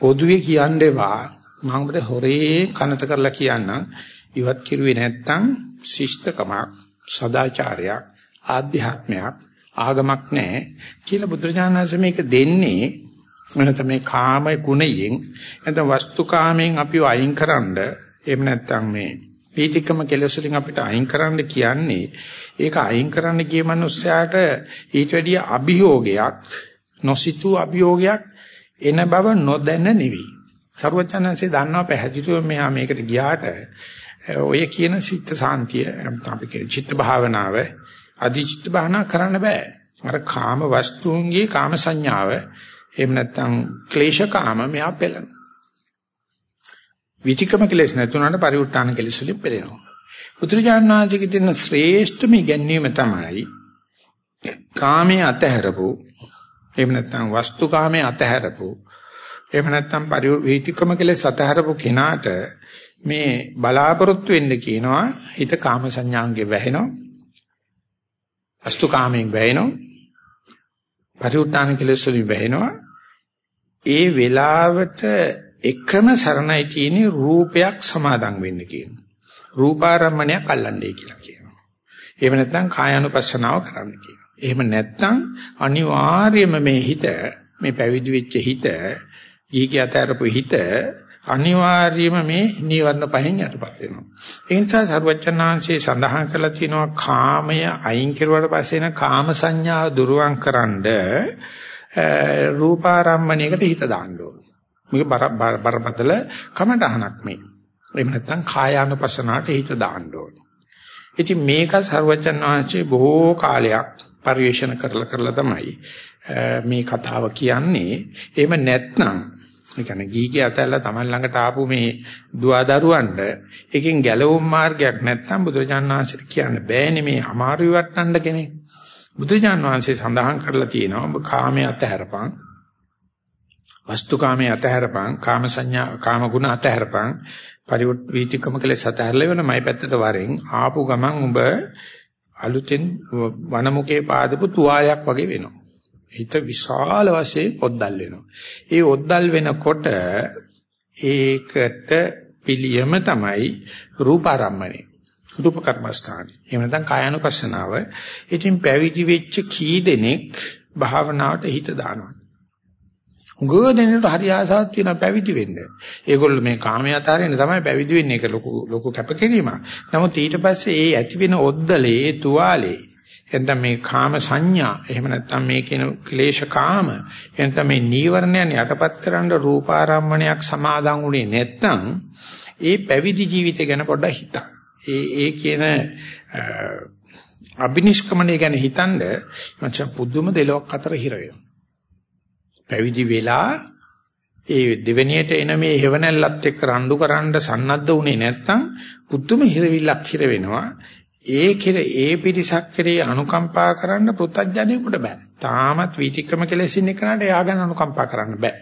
පොදුවේ කියන්නේවා මම ඔබට හොරේ කනත කරලා කියන්නම් ඉවත් කිරුවේ නැත්තම් ශිෂ්ටකමක් සදාචාරයක් ආධ්‍යාත්මයක් ආගමක් නැහැ කියලා බුදුරජාණන් මේක දෙන්නේ එනත මේ කාම ගුණයෙන් නැත්නම් වස්තුකාමයෙන් අපිව අයින්කරනද එහෙම නැත්නම් මේ පීතිකම කෙලෙස් වලින් අපිට අයින් කරන්න කියන්නේ ඒක අයින් කරන්න ගිය මනුස්සයාට ඊට වැඩිය අභියෝගයක් නොසිතූ අභියෝගයක් එන බව නොදැන නෙවෙයි. සර්වඥාන්සේ දන්නවා පැහැදිලිව මෙහා මේකට ගියාට ඔය කියන සිත් සාන්තිය අපි කියන චිත්ත භාවනාව අධිචිත්ත භාවනා කරන්න බෑ. අර කාම වස්තුන්ගේ කාම සංඥාව එහෙම නැත්නම් ක්ලේශ කාම මෙහා පෙළන. විතිකම කෙලෙස් නැතුණාට පරිඋත් ทาน කෙලෙස් වලින් පෙළෙනවා. පුත්‍රජානනාජිකේ තියෙන ශ්‍රේෂ්ඨම ඉගැන්වීම තමයි කාමයේ අතහැරපු එහෙම නැත්නම් වස්තු කාමයේ අතහැරපු එහෙම නැත්නම් පරිවිතිකම කෙලෙස් අතහැරපු කෙනාට මේ බලාපොරොත්තු වෙන්න කියනවා හිත කාම සංඥාංගේ වැහෙනවා වස්තු කාමයෙන් වැහෙනවා පරිඋත්තාන කෙලෙස් වලින් වැහෙනවා. ඒ වෙලාවට එකම සරණයි තියෙන රූපයක් සමාදන් වෙන්න කියනවා රූපාරම්මණයක් අල්ලන්නේ කියලා කියනවා. එහෙම නැත්නම් කායानुපස්සනාව කරන්න කියනවා. එහෙම නැත්නම් අනිවාර්යයෙන්ම මේ හිත මේ පැවිදි වෙච්ච හිත ගිහිගේ අතරපු හිත අනිවාර්යයෙන්ම මේ නීවරණ පහෙන් යටපත් වෙනවා. ඒ නිසා සර්වචනාංශයේ සඳහන් කරලා තියෙනවා කාමය අයින් කෙරුවට පස්සේ එන කාම සංඥාව දුරුවන් කරන්ඩ රූපාරම්මණයකට හිත දාන්න ඕන. මේක බරපතල කමටහනක් මේ. එහෙම නැත්නම් කායානුපස්සනාවට හිත දාන්න ඕන. ඉතින් මේක සර්වචනාංශයේ බොහෝ කාලයක් පරිවේෂණ කරලා කරලා තමයි මේ කතාව කියන්නේ. එහෙම නැත්නම් ඒ කියන්නේ ගීගේ අතල්ලා Taman ළඟට ආපු මේ දුවදරුවන්ට එකෙන් ගැලවුම් මාර්ගයක් නැත්නම් බුදුරජාණන් වහන්සේට කියන්න බෑනේ මේ අමාරු වටන්න කෙනෙක්. බුදුරජාණන් වහන්සේ සඳහන් කරලා තියෙනවා ඔබ කාමයේ අතහැරපන්. වස්තුකාමයේ අතහැරපන්, කාම සංඥා, කාම ගුණ අතහැරපන්. පරිවෘත් වීතිකම කලේ සතහැරලා වෙන මයි පැත්තට වරෙන් ආපු ගමන් ඔබ අලුතෙන් වනමුකේ පාදපු තුවාලයක් වගේ වෙනවා. හිත විශාල වශයෙන් ඔද්දල් වෙනවා. ඒ ඔද්දල් වෙනකොට ඒකට පිළියම තමයි රූපාරම්මණය. රූප කර්මස්ථානයි. එහෙම නැත්නම් කායानुපස්සනාව. ඉතින් පැවිදි වෙච්ච කී දෙනෙක් භාවනාවට හිත දානවා. ගෝදෙනට හරි ආසාවක් තියෙනවා පැවිදි වෙන්න. ඒගොල්ලෝ මේ කාමයේ අතාරින්න තමයි පැවිදි වෙන්නේ. ඒක ලොකු ලොකු කැපකිරීමක්. නමුත් ඊට පස්සේ ඒ ඇති වෙන ඔද්දලේ තුවාලේ එතන මේ කාම සංඥා එහෙම නැත්නම් මේ කියන ක්ලේශ කාම එතන මේ නීවරණයන් යටපත් කරන්න රූපාරම්මණයක් සමාදන් වුණේ නැත්නම් ඒ පැවිදි ජීවිතය ගැන පොඩ්ඩක් හිතන්න. ඒ ඒ කියන අබිනිෂ්ක්‍මණය ගැන හිතනද මචං පුදුම දෙලොක් අතර හිර වෙනවා. පැවිදි වෙලා ඒ දෙවෙනියට එන මේ හේවණල්ලත් එක්ක රණ්ඩු කරන්න සන්නද්ධ වුණේ නැත්නම් පුදුම හිරවිල්ලක් හිර වෙනවා. ඒ කෙර ඒ පිරිසක් කෙරේ අනුකම්පා කරන්න පුත්තජනෙකුට බෑ. තාමත් වීතික්‍රම කෙලෙසින් එකනට එයා ගැන අනුකම්පා කරන්න බෑ.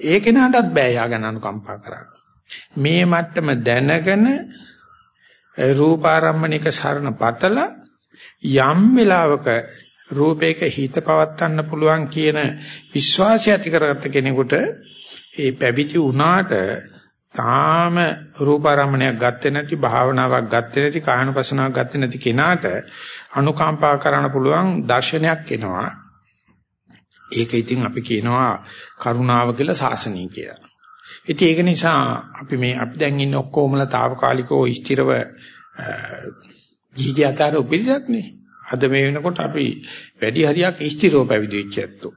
ඒ කෙනාටත් බෑ එයා ගැන අනුකම්පා කරන්න. මේ මට්ටම දැනගෙන රූපාරම්මණික සරණ පතල යම් වෙලාවක රූපයක හිත පවත්වන්න පුළුවන් කියන විශ්වාසය ඇති කරගත්ත කෙනෙකුට ඒ පැවිදි වුණාට තාම රූපාරම්මණයක් ගත්තේ නැති භාවනාවක් ගත්තේ නැති කායනුපසනාවක් ගත්තේ නැති කෙනාට අනුකම්පා කරන්න පුළුවන් දර්ශනයක් එනවා. ඒක ඉතින් අපි කියනවා කරුණාව කියලා සාසනීය කියලා. ඉතින් ඒක නිසා අපි මේ අපි දැන් ඉන්නේ ඔක්කොමලා తాවකාලිකව ස්ථිරව ජීවිතය අතර උපරිසක් නේ. අද මේ වෙනකොට අපි වැඩි හරියක් ස්ථිරව පැවිදි වෙච්ච ඇත්තෝ.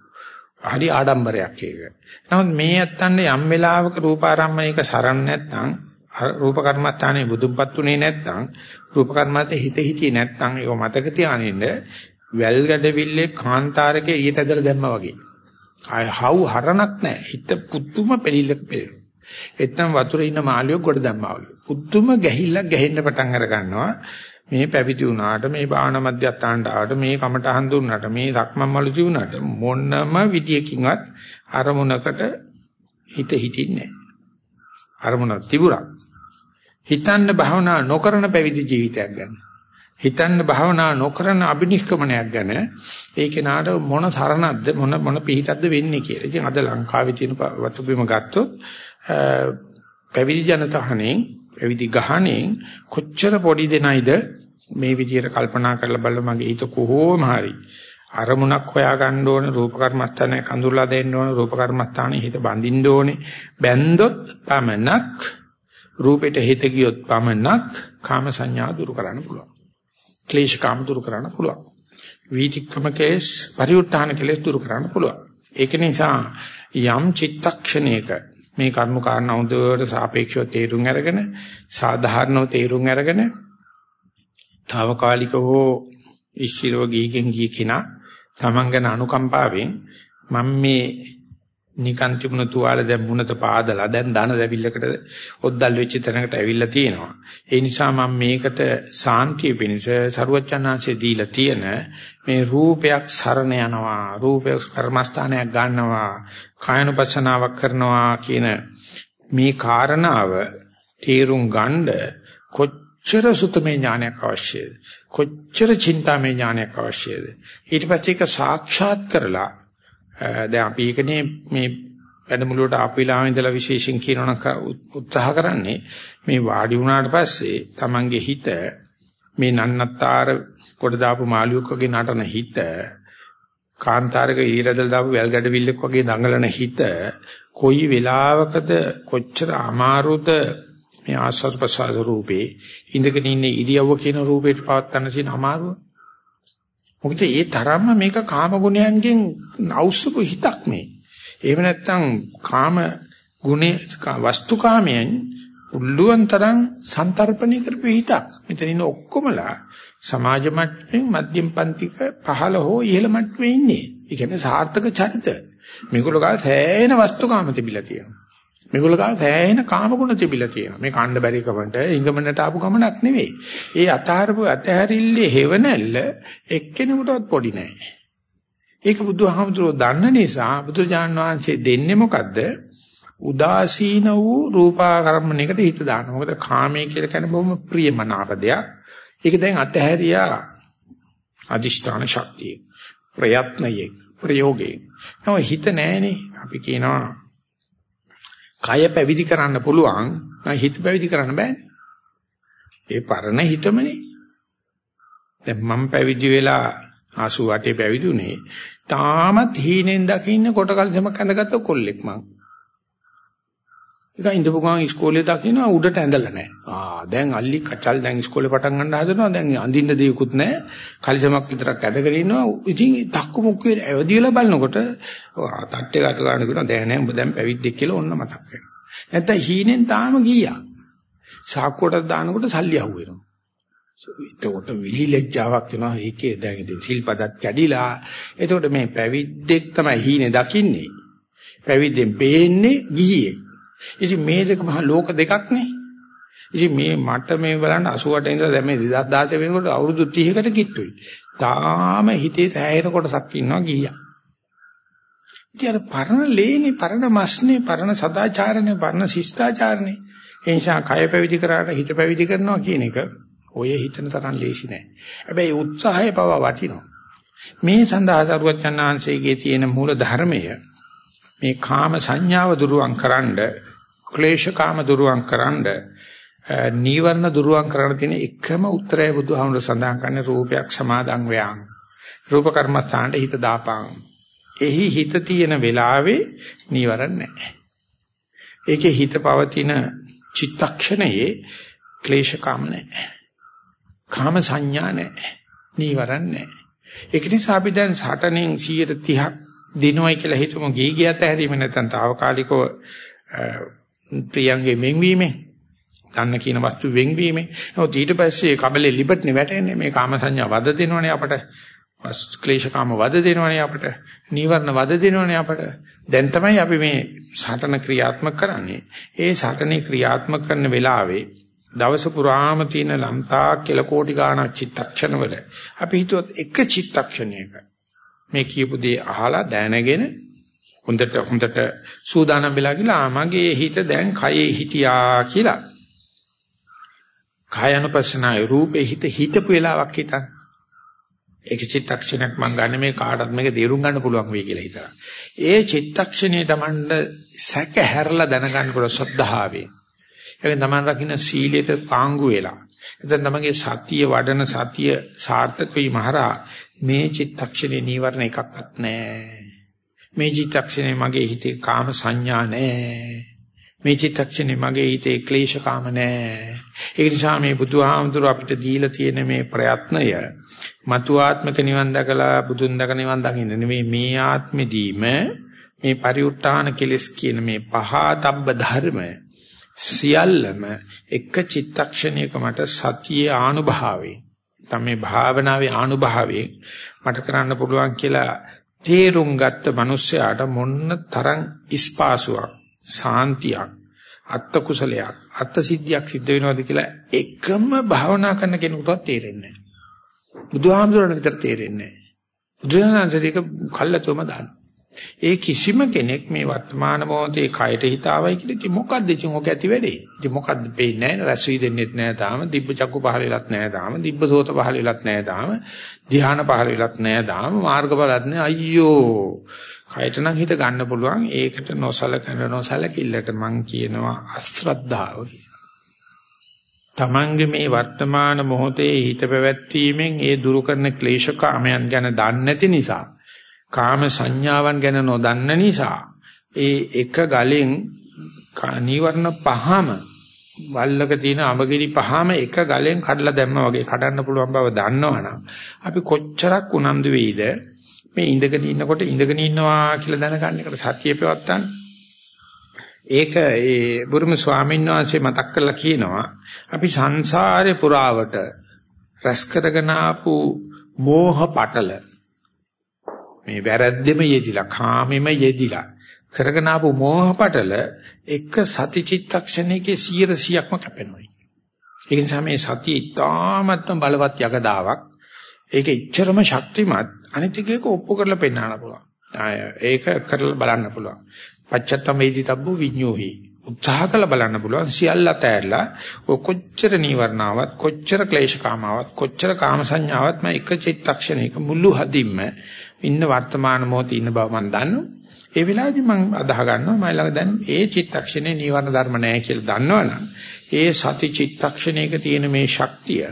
හරි ආඩම්බරයක් ඒක. නමුත් මේ ඇත්තන්ට යම් වෙලාවක රූපාරම්මයක සරණ නැත්නම් රූප කර්මස්ථානයේ බුදුපත් උනේ නැත්නම් රූප කර්මත්තේ හිත හිතියේ නැත්නම් ඒක මතක තියානින්න වැල් ගැඩවිල්ලේ කාන්තාරකේ ඊට ඇදලා දැම්මා වගේ. ආය හවු හරණක් නැහැ. හිත පුදුම පෙළිලක පෙළෙනවා. එතනම් වතුරේ ඉන්න මාළියෙක් ගොඩ දැම්මා වගේ. පුදුම ගැහිල්ලක් ගැහෙන්න පටන් අර ගන්නවා. මේ පැවිදි වුණාට මේ භාවනා මධ්‍යස්ථානට ආවට මේ කමටහන් දුන්නාට මේ ධක්මම් මළු ජීුණාට මොනම විදියකින්වත් අරමුණකට හිත හිටින්නේ අරමුණ තිබුණා. හිතන්න භාවනා නොකරන පැවිදි ජීවිතයක් ගැන හිතන්න භාවනා නොකරන අබිනිෂ්ක්‍මණයක් ගැන ඒ කෙනාට මොන සරණක්ද මොන මොන පිහිටක්ද වෙන්නේ කියලා. ඉතින් අද ලංකාවේ තියෙන වතුබිම ගත්තොත් පැවිදි ජනතාවනේ පැවිදි ගහණේ කොච්චර පොඩි දෙනයිද? මේ විදිහට කල්පනා කරලා බලලා මගේ හිත කොහොම හරි අරමුණක් හොයා ගන්න ඕනේ රූප කර්මස්ථානය කඳුල්ලා දෙන්න ඕනේ රූප කර්මස්ථානේ හිත බඳින්න ඕනේ. බැන්දොත් පමනක් රූපෙට හිත ගියොත් පමනක් කාම සංඥා දුරු කරන්න පුළුවන්. ක්ලේශ කාම දුරු කරන්න පුළුවන්. වීතික්‍රම කේස් පරිඋත්ථාන කේස් දුරු කරන්න පුළුවන්. ඒක නිසා යම් චිත්තක්ෂණයක මේ කර්ම කාරණා හොඳට සාපේක්ෂව තේරුම් අරගෙන සාධාරණව තේරුම් අරගෙන తాවකාලිකව ඉස්සිරව ගිහින් ගිය කෙනා තමන් ගැන අනුකම්පාවෙන් මම මේ නිකන් තිබුණ තුවාල දැන් මුණත පාදලා දැන් ධන දැවිල්ලකට ඔද්දල් වෙච්ච තැනකට ඇවිල්ලා තියෙනවා. ඒ නිසා මම මේකට සාන්තිය පිණිස සරුවචනාංශයේ දීලා තියෙන මේ රූපයක් සරණ යනවා, රූපයක් කර්මස්ථානයක් ගන්නවා, කායනුපස්සනාවක් කරනවා කියන මේ කාරණාව තේරුම් ගන්න කොච්චර සුතමේ ඥානයක් අවශ්‍යද? කොච්චර චින්තාමේ ඥානයක් අවශ්‍යද? ඊට පස්සේ ඒක සාක්ෂාත් කරලා දැන් අපි ඒකනේ මේ වැඩමුළුවට ආපු වෙලාවෙ ඉඳලා විශේෂයෙන් කියනවනම් උත්සාහ කරන්නේ මේ වාඩි වුණාට පස්සේ Tamange හිත මේ නන්නත්තර කොට දාපු මාළියෙක් වගේ නටන හිත කාන්තාරක ඊරදල් දාපු වැල් ගැඩවිල්ලක් වගේ දඟලන හිත කොයි වෙලාවකද කොච්චර අමාරුද මේ ආස්වාද ප්‍රසාර රූපේ ඉඳගෙන ඉන්න ඉරියව්ව කියන රූපේට පවත් ගන්න තියෙන අමාරුව මොකද ඒ තරම්ම මේක කාම ගුණයන්ගෙන් අවශ්‍යපු හිතක් මේ. එහෙම නැත්නම් කාම ගුණේ වස්තු කාමයෙන් උල්ලුවන් තරම් සන්තරපණය කරපු හිතක්. මෙතන ඉන්න ඔක්කොමලා සමාජ මට්ටමින් මධ්‍යම පන්තික පහළ හෝ ඉහළ මට්ටමේ ඉන්නේ. ඒ කියන්නේ සාර්ථක චරිත. මේගොල්ලෝ ගාව සෑහෙන වස්තු කාම තිබිලා තියෙනවා. මේගොල්ලෝ ගාව සෑහෙන කාමගුණ තිබිලා තියෙනවා. මේ කණ්ඩ බැරි කමට ඉංගමනට ආපු ගමනක් නෙවෙයි. ඒ අතහරපු අතහැරිල්ලේ හේවණල්ල එක්කෙනෙකුටවත් පොඩි නෑ. ඒක බුදුහාමුදුරුවෝ දන්න නිසා බුදුජාන් වහන්සේ දෙන්නේ මොකද්ද? උදාසීන වූ රූපාකර්මණයකට හිත දානවා. මොකද කාමයේ කියලා කියන්නේ බොහොම ප්‍රියමනාප දෙයක්. ඒක දැන් අතහැරියා අදිෂ්ඨාන ශක්තිය. ප්‍රයත්නයේ ප්‍රයෝගයේ. නෝ හිත නෑනේ. අපි කියනවා කය පැවිදි කරන්න පුළුවන් නම් හිත පැවිදි කරන්න බෑනේ. ඒ පරණ හිතමනේ. දැන් මම පැවිදි වෙලා 88 පැවිදි උනේ. තාමත් හීනෙන් දකින්න කොට කල්සමක් ඇඳගත්ත කොල්ලෙක් මං. ඒක ඉඳපු ගමන් ඉස්කෝලේ දකින්න උඩට ඇඳලා නැහැ. ආ දැන් අල්ලි කචල් දැන් ඉස්කෝලේ පටන් ගන්න හදනවා. දැන් අඳින්න දෙයක්වත් නැහැ. කලිසමක් විතරක් ඇඳගෙන ඉන්නවා. ඉතින් තක්කු මුක්කේ ඇවදිලා බලනකොට තට්ටේ ගත ගන්න කියනවා දැන් නෑ උඹ දැන් පැවිද්දෙක් කියලා ඔන්න මතක් වෙනවා. නැත්තම් හීනෙන් තාම ගියා. සාක්කුවට දානකොට සල්ලි අහුවෙනවා. එතකොට විලි ලැජ්ජාවක් වෙනවා. ඒකේ දැන් ඉතින් සිල්පදත් කැඩිලා. එතකොට මේ පැවිද්දෙක් තමයි හීනේ දකින්නේ. පැවිද්දෙන් පේන්නේ ගිහියෙක්. ඉතින් මේ දෙක මහ ලෝක දෙකක් නේ. ඉතින් මේ මට මේ බලන්න 88 ඉඳලා දැන් මේ 2016 වෙනකොට අවුරුදු 30කට කිට්ටුයි. තාම හිතේ තැහෙන කොටසක් ඉන්නවා ගියා. ඉතින් අර පරණ ලේනේ පරණ මස්නේ පරණ සදාචාරනේ පරණ ශිෂ්ටාචාරනේ. ඒ නිසා කය පැවිදි කරාට හිත පැවිදි කරනවා කියන එක ඔය හිතන තරම් ලේසි නෑ. හැබැයි උත්සාහය පව වටිනවා. මේ සඳහා සරුවචනාංශයේ තියෙන මූල ධර්මය මේ කාම සංඥාව දුරුවන් කරන්න ක්ලේශ කාම දුරුවන් කරන්න නීවරණ දුරුවන් කරන්න තියෙන එකම උත්තරය බුදුහාමුදුර සඳහන් කරන්නේ රූපයක් සමාදන් වෑම් රූප කර්මස්ථානට හිත දාපං එහි හිත තියෙන වෙලාවේ නීවරණ නැහැ. ඒකේ හිත පවතින චිත්තක්ෂණයේ ක්ලේශ කාම නැහැ. කාම සංඥා නැහැ. නීවරණ නැහැ. ඒක නිසා අපි දැන් සටනෙන් 130ක් දිනුවයි කියලා හිතමු. ගේ ගියත් ඇහැරීම නැත්නම් తాවකාලිකව ප්‍රියංගේ මෙන්වීමෙන් ගන්න කියන වස්තු වෙන්වීමෙන් නමුත් ඊට පස්සේ කබලේ ලිබට්නේ වැටෙන්නේ මේ කාම සංඥා වද දෙනවනේ අපට. ක්ලේශ කාම වද දෙනවනේ අපට. නීවරණ වද දෙනවනේ අපට. දැන් තමයි අපි මේ සටන ක්‍රියාත්මක කරන්නේ. ඒ සටනේ ක්‍රියාත්මක කරන වෙලාවේ දවස පුරාම තියෙන ලම්තා කියලා කෝටි ගාණක් චිත්තක්ෂණවල අපි හිතුවත් එක චිත්තක්ෂණයක මේ කියපු දේ අහලා දැනගෙන හොඳට හොඳට සූදානම් වෙලා ගිලා මගේ හිත දැන් කයේ හිටියා කියලා. කායනුපස්සනාය රූපේ හිත හිටපු වෙලාවක් හිතන්න. ඒක චිත්තක්ෂණයක් මම ගන්න මේ කාටවත් මේක තේරුම් ගන්න පුළුවන් වෙයි කියලා හිතනවා. ඒ චිත්තක්ෂණයේ Tamanට සැක හැරලා දැනගන්න පුළුවන් ශ්‍රද්ධාවෙන්. ඒක Taman රකින්න සීලයට පාංගු වෙලා. එතෙන් තමගේ සතිය වඩන සතිය සාර්ථක වීම හරහා මේ චිත්තක්ෂණේ නීවරණ එකක්වත් නැහැ. මේ චිත්තක්ෂණේ මගේ හිතේ කාම සංඥා නැහැ. මේ චිත්තක්ෂණේ මගේ හිතේ ක්ලේශ කාම නැහැ. ඒ නිසා මේ බුදුහාමුදුර අපිට දීලා තියෙන මේ ප්‍රයත්නය මතු ආත්මක නිවන් දැකලා බුදුන් දැක නිවන් දකින්න නෙමෙයි මේ ආත්මෙදීම මේ පරිඋත්තාන කෙලස් කියන මේ පහතබ්බ ධර්ම සියල්ලම එක චිත්තක්ෂණයක මට සතියේ ආනුභාවයෙන් තමයි භාවනාවේ ආනුභාවයෙන් මට කරන්න පුළුවන් කියලා තේරුම් ගත්ත මිනිස්සයාට මොන්න තරම් ඉස්පාසුවක් සාන්තියක් අත්ත කුසලයක් අත්ත සිද්ධියක් සිද්ධ වෙනවද කියලා එකම භාවනා කරන කෙනෙකුටවත් තේරෙන්නේ නැහැ. බුදුහාමුදුරණ විතර තේරෙන්නේ නැහැ. බුදුරජාණන්සේක කල්ලාතොම දාන. ඒ කිසිම කෙනෙක් මේ වර්තමාන මොහොතේ කයට හිතාවයි කියලා ඉතින් මොකද්ද ඉතින් ඔක ඇති වෙන්නේ? ඉතින් මොකද්ද පේන්නේ නැහැ රැස් වී දෙන්නෙත් නැහැ තාම. දිබ්බ චක්කු පහල වෙලත් නැහැ තාම. දිබ්බ සෝත පහල වෙලත් නැහැ තාම. ධ්‍යාන පහල වෙලත් නැහැ තාම. මාර්ගඵලත් නැහැ. අයියෝ. කයට නම් හිත ගන්න පුළුවන්. ඒකට නොසලකන නොසලකිල්ලට මං කියනවා අශ්‍රද්ධාව තමන්ගේ මේ වර්තමාන මොහොතේ හිත පැවැත්වීමෙන් ඒ දුරු කරන ක්ලේශ කාමයන් ගැන දන්නේ නැති නිසා කාම සංඥාවන් ගැන නොදන්න නිසා ඒ එක ගලෙන් නීවරණ පහම වල්ලක තියෙන අඹගිරි පහම එක ගලෙන් කඩලා දැම්මා වගේ කඩන්න පුළුවන් බව දන්නවනම් අපි කොච්චරක් උනන්දු වෙයිද? මේ ඉඳගෙන ඉන්නකොට ඉඳගෙන ඉන්නවා කියලා දැනගන්න එකට සතිය පවත්තන්න. ඒක ඒ බුරුම ස්වාමීන් වහන්සේ මතක් කරලා කියනවා අපි සංසාරේ පුරාවට රැස් කරගෙන ආපු මෝහ පටල මේ වැරද්දෙම යෙදිලා කාමෙම යෙදිලා කරගෙන ආපු මෝහ පටල එක සති චිත්තක්ෂණයකේ 100%ක්ම කැපෙනවා. ඒ නිසා මේ සතිය ඉතාමත්ම බලවත් යකදාවක්. ඒක ඉච්චරම ශක්තිමත් අනිත් එකේක ඔප්පු කරලා පෙන්වන්න පුළුවන්. ඒක කරලා බලන්න පුළුවන්. පච්චත්තම වේදිතබ්බු විඤ්ඤෝහි. උත්සාහ කළ බලන්න පුළුවන් සියල්ල තැරලා ඔය කොච්චර නීවරණාවක් කොච්චර ක්ලේශකාමාවක් කොච්චර කාම සංඥාවක් මම එක චිත්තක්ෂණයක මුළු හදින්ම ඉන්න වර්තමාන මොහොතේ ඉන්න බව මම දන්නවා. ඒ වෙලාවේදී මම අදාහ ගන්නවා මම ළඟ දැන් ඒ චිත්තක්ෂණේ නීවරණ ධර්ම නැහැ කියලා දන්නවනම් ඒ සති චිත්තක්ෂණයක තියෙන මේ ශක්තිය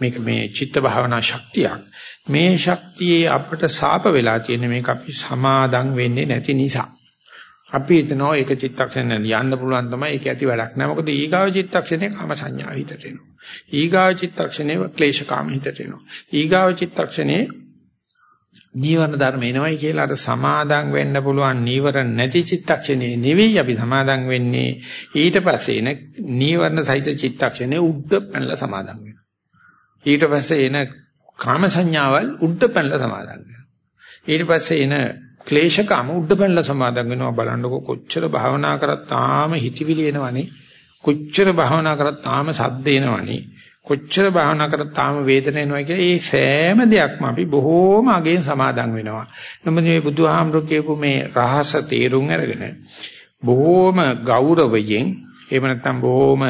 මේක මේ චිත්ත භාවනා ශක්තියක් මේ ශක්තියේ අපට සාප වෙලා තියෙන මේක අපි සමාදන් වෙන්නේ නැති නිසා. අපි හිතනවා ඒක චිත්තක්ෂණය යන්න පුළුවන් තමයි ඒක ඇති වැඩක් නෑ. මොකද ඊගාව චිත්තක්ෂණේ කාම සංඥා හිතට එනවා. ඊගාව චිත්තක්ෂණේ ක්ලේශ කාම හිතට එනවා. ඊගාව චිත්තක්ෂණේ නීවරණ ධර්ම එනවයි කියලා අර සමාදම් වෙන්න පුළුවන් නීවරණ නැති චිත්තක්ෂණේ නෙවෙයි අපි සමාදම් වෙන්නේ. ඊට පස්සේ එන නීවරණ සහිත චිත්තක්ෂණේ උද්ද පැනලා සමාදම් වෙනවා. ඊට පස්සේ එන කාම සංඥාවල් උද්ද පැනලා සමාදම් වෙනවා. ඊට පස්සේ එන ක්ලේශකම උද්ද පැනලා සමාදම් වෙනවා. බලන්නකො කොච්චර භාවනා කරත් තාම හිතවිලි එනවනේ. කොච්චර භාවනා කරත් තාම සද්ද එනවනේ. කොච්චර භාවනා කරත් තාම වේදන එනවා කියලා ඒ සෑම දෙයක්ම අපි බොහෝම අගෙන් සමාදන් වෙනවා. නමුත් මේ බුදුහාමුදුරු කියපු මේ රහස තේරුම් අරගෙන බොහෝම ගෞරවයෙන් එහෙම නැත්නම් බොහෝම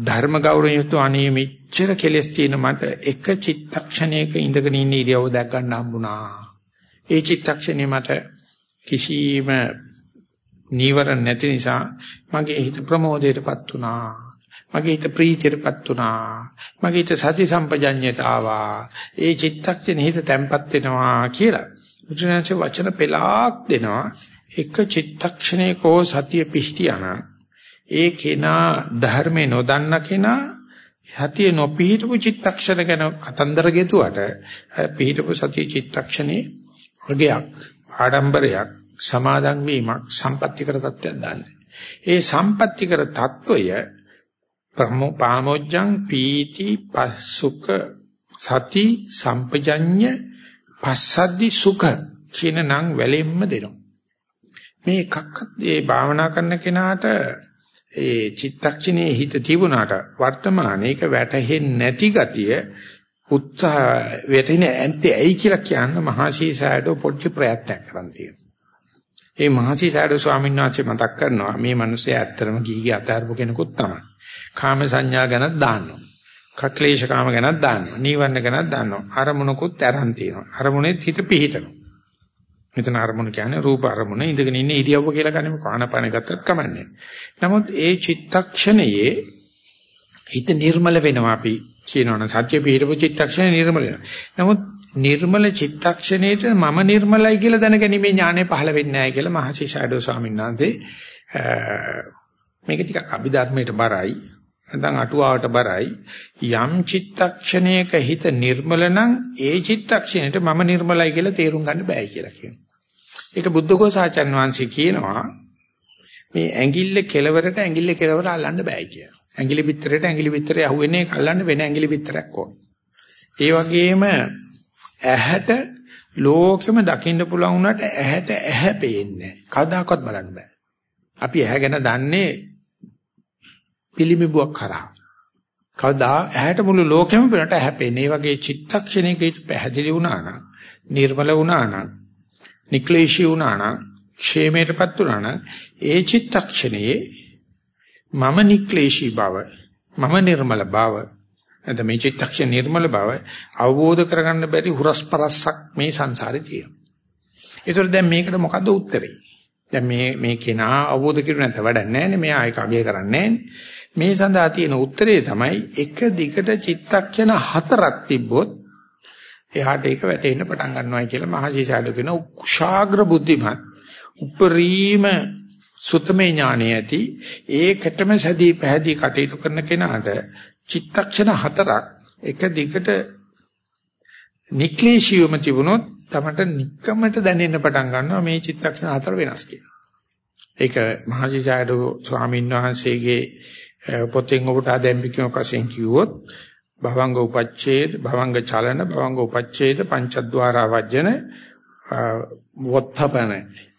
ධර්ම ගෞරවයෙන් යුතු අනේ මෙච්චර කෙලස් තියෙන මට එක චිත්තක්ෂණයක ඉඳගෙන ඉන්න ඉරියව්ව දැක් ගන්න හම්බුණා. ඒ චිත්තක්ෂණේ මට කිසිම නීවරණ නැති නිසා මගේ හිත ප්‍රමෝදයටපත් වුණා. මගේ හිත ප්‍රීතියටපත් වුණා. මගේ හිත සති සම්පජඤ්ඤයට ආවා. ඒ චිත්තක්ෂණේ හිත තැම්පත් වෙනවා කියලා. මුචනාච වචන පෙලාක් දෙනවා. එක චිත්තක්ෂණයකෝ සතිය පිහිටියානම් ඒ කෙනා ධර්මේ නොදන්න කෙනා සතිය නොපිහිටපු චිත්තක්ෂණ ගැන කතන්දර ගෙතුවට පිහිටපු සතිය චිත්තක්ෂණේ වගයක් ආඩම්බරයක් සමාදන් වීමක් සම්පත්‍තිකර තත්ත්වයක් දාන්නේ. ඒ සම්පත්‍තිකර తত্ত্বය පාමොජ්ජං පීති පස්සුක සති සම්පජඤ්ඤ පස්සද්දි සුඛ කියන නම් වැලෙන්න දෙනවා මේ එකක්වත් ඒ භාවනා කරන කෙනාට ඒ චිත්තක්ෂණයේ හිත තිබුණාට වර්තමානයේ ඒක වැටහෙන්නේ නැති ගතිය උත්සාහ වෙටින ඇන්තේ ඇයි කියලා කියන්න මහසී සෑඩෝ පොඩි ප්‍රයත්නයක් කරන් තියෙනවා. ඒ මහසී සෑඩෝ ස්වාමීන් වහන්සේ මතක් කරනවා මේ මිනිස්සයා ඇත්තටම ගිහිගේ අතහරපු කෙනෙකුත් තමයි. කාම සංඥා ගැනත් දාන්නවා. කක්ලේශ කාම ගැනත් දාන්නවා. නීවරණ ගැනත් දාන්නවා. අරමුණකුත් අරන් තියෙනවා. අරමුණෙත් හිත පිහිටනවා. මෙතන අරමුණ කියන්නේ රූප අරමුණ ඉඳගෙන ඉන්න ඉරියව්ව කියලා ගන්නෙ කාණපාන ගත්තත් කමන්නේ. නමුත් ඒ චිත්තක්ෂණයේ හිත නිර්මල වෙනවා අපි කියනවනේ සත්‍ය පිහිටපු චිත්තක්ෂණය නිර්මල වෙනවා. නමුත් නිර්මල චිත්තක්ෂණයට මම නිර්මලයි කියලා දැනගැනීමේ ඥානය පහළ වෙන්නේ නැහැ කියලා මහසි ෂඩෝ ස්වාමීන් වහන්සේ මේක ටිකක් අභිධර්මයට බරයි නැත්නම් අටුවාවට බරයි යම් චිත්තක්ෂණයක හිත නිර්මල නම් ඒ චිත්තක්ෂණයට මම නිර්මලයි කියලා තේරුම් ගන්න බෑ කියලා කියනවා. ඒක බුද්ධඝෝසාචාර්ය වංශي කියනවා මේ ඇඟිල්ල කෙලවරට ඇඟිල්ල කෙලවර අල්ලන්න බෑ කියලා. ඇඟිලි පිටරේට ඇඟිලි පිටරේ අහුවෙන්නේ අල්ලන්න වෙන ඇඟිලි පිටරයක් ඕන. ඒ වගේම ඇහැට ලෝකෙම දකින්න පුළුවන් වුණාට ඇහැට ඇහැ පේන්නේ කවදාකවත් බලන්න බෑ. අපි ඇහැ ගැන දන්නේ පිළිමිබුවක් කරා. කවදා ඇහැට මුළු ලෝකෙම පිටට ඇහැ පේන්නේ. මේ වගේ චිත්තක්ෂණයක පැහැදිලි වුණා නම්, නිර්මල වුණා නම්, නික්ලේශී වුණා නම්, ക്ഷേමයටපත් වුණා නම්, ඒ චිත්තක්ෂණයේ මම නික්ලේශී බව, මම නිර්මල බව, නැත්නම් මේ චිත්තක්ෂණ නිර්මල බව අවබෝධ කරගන්න බැරි හුරස්පරස්සක් මේ සංසාරේ තියෙනවා. ඒතර දැන් මේකට මොකද්ද උත්තරේ? දැන් මේ මේ කෙනා අවබෝධ කිරු නැත්නම් වැඩක් නැහැ නේ. මෙයා ඒක අගය කරන්නේ මේ සඳහා තියෙන උත්තරේ තමයි එක දිගට චිත්තක්ෂණ හතරක් තිබ්බොත් එහාට ඒක වැටෙන්න පටන් ගන්නවායි කියලා මහසීසාඩු කියන කුශාග්‍ර බුද්ධිමත් උපරිම සුතමේ ඥාණය ඇති ඒකටම සැදී පැහැදී කටයුතු කරන කෙනාට චිත්තක්ෂණ හතරක් එක දිගට නික්ලේශීවම තිබුණොත් තමට නික්කමට දැනෙන්න පටන් ගන්නවා මේ චිත්තක්ෂණ හතර වෙනස් කියලා. ඒක මහජීසායඩ ස්වාමීන් වහන්සේගේ පොතෙන් ඔබට ආදැම්බිකම වශයෙන් කිව්වොත් භවංග උපච්ඡේද භවංග චලන භවංග උපච්ඡේද පංචද්වාරා වජ්ජන වොත්තපන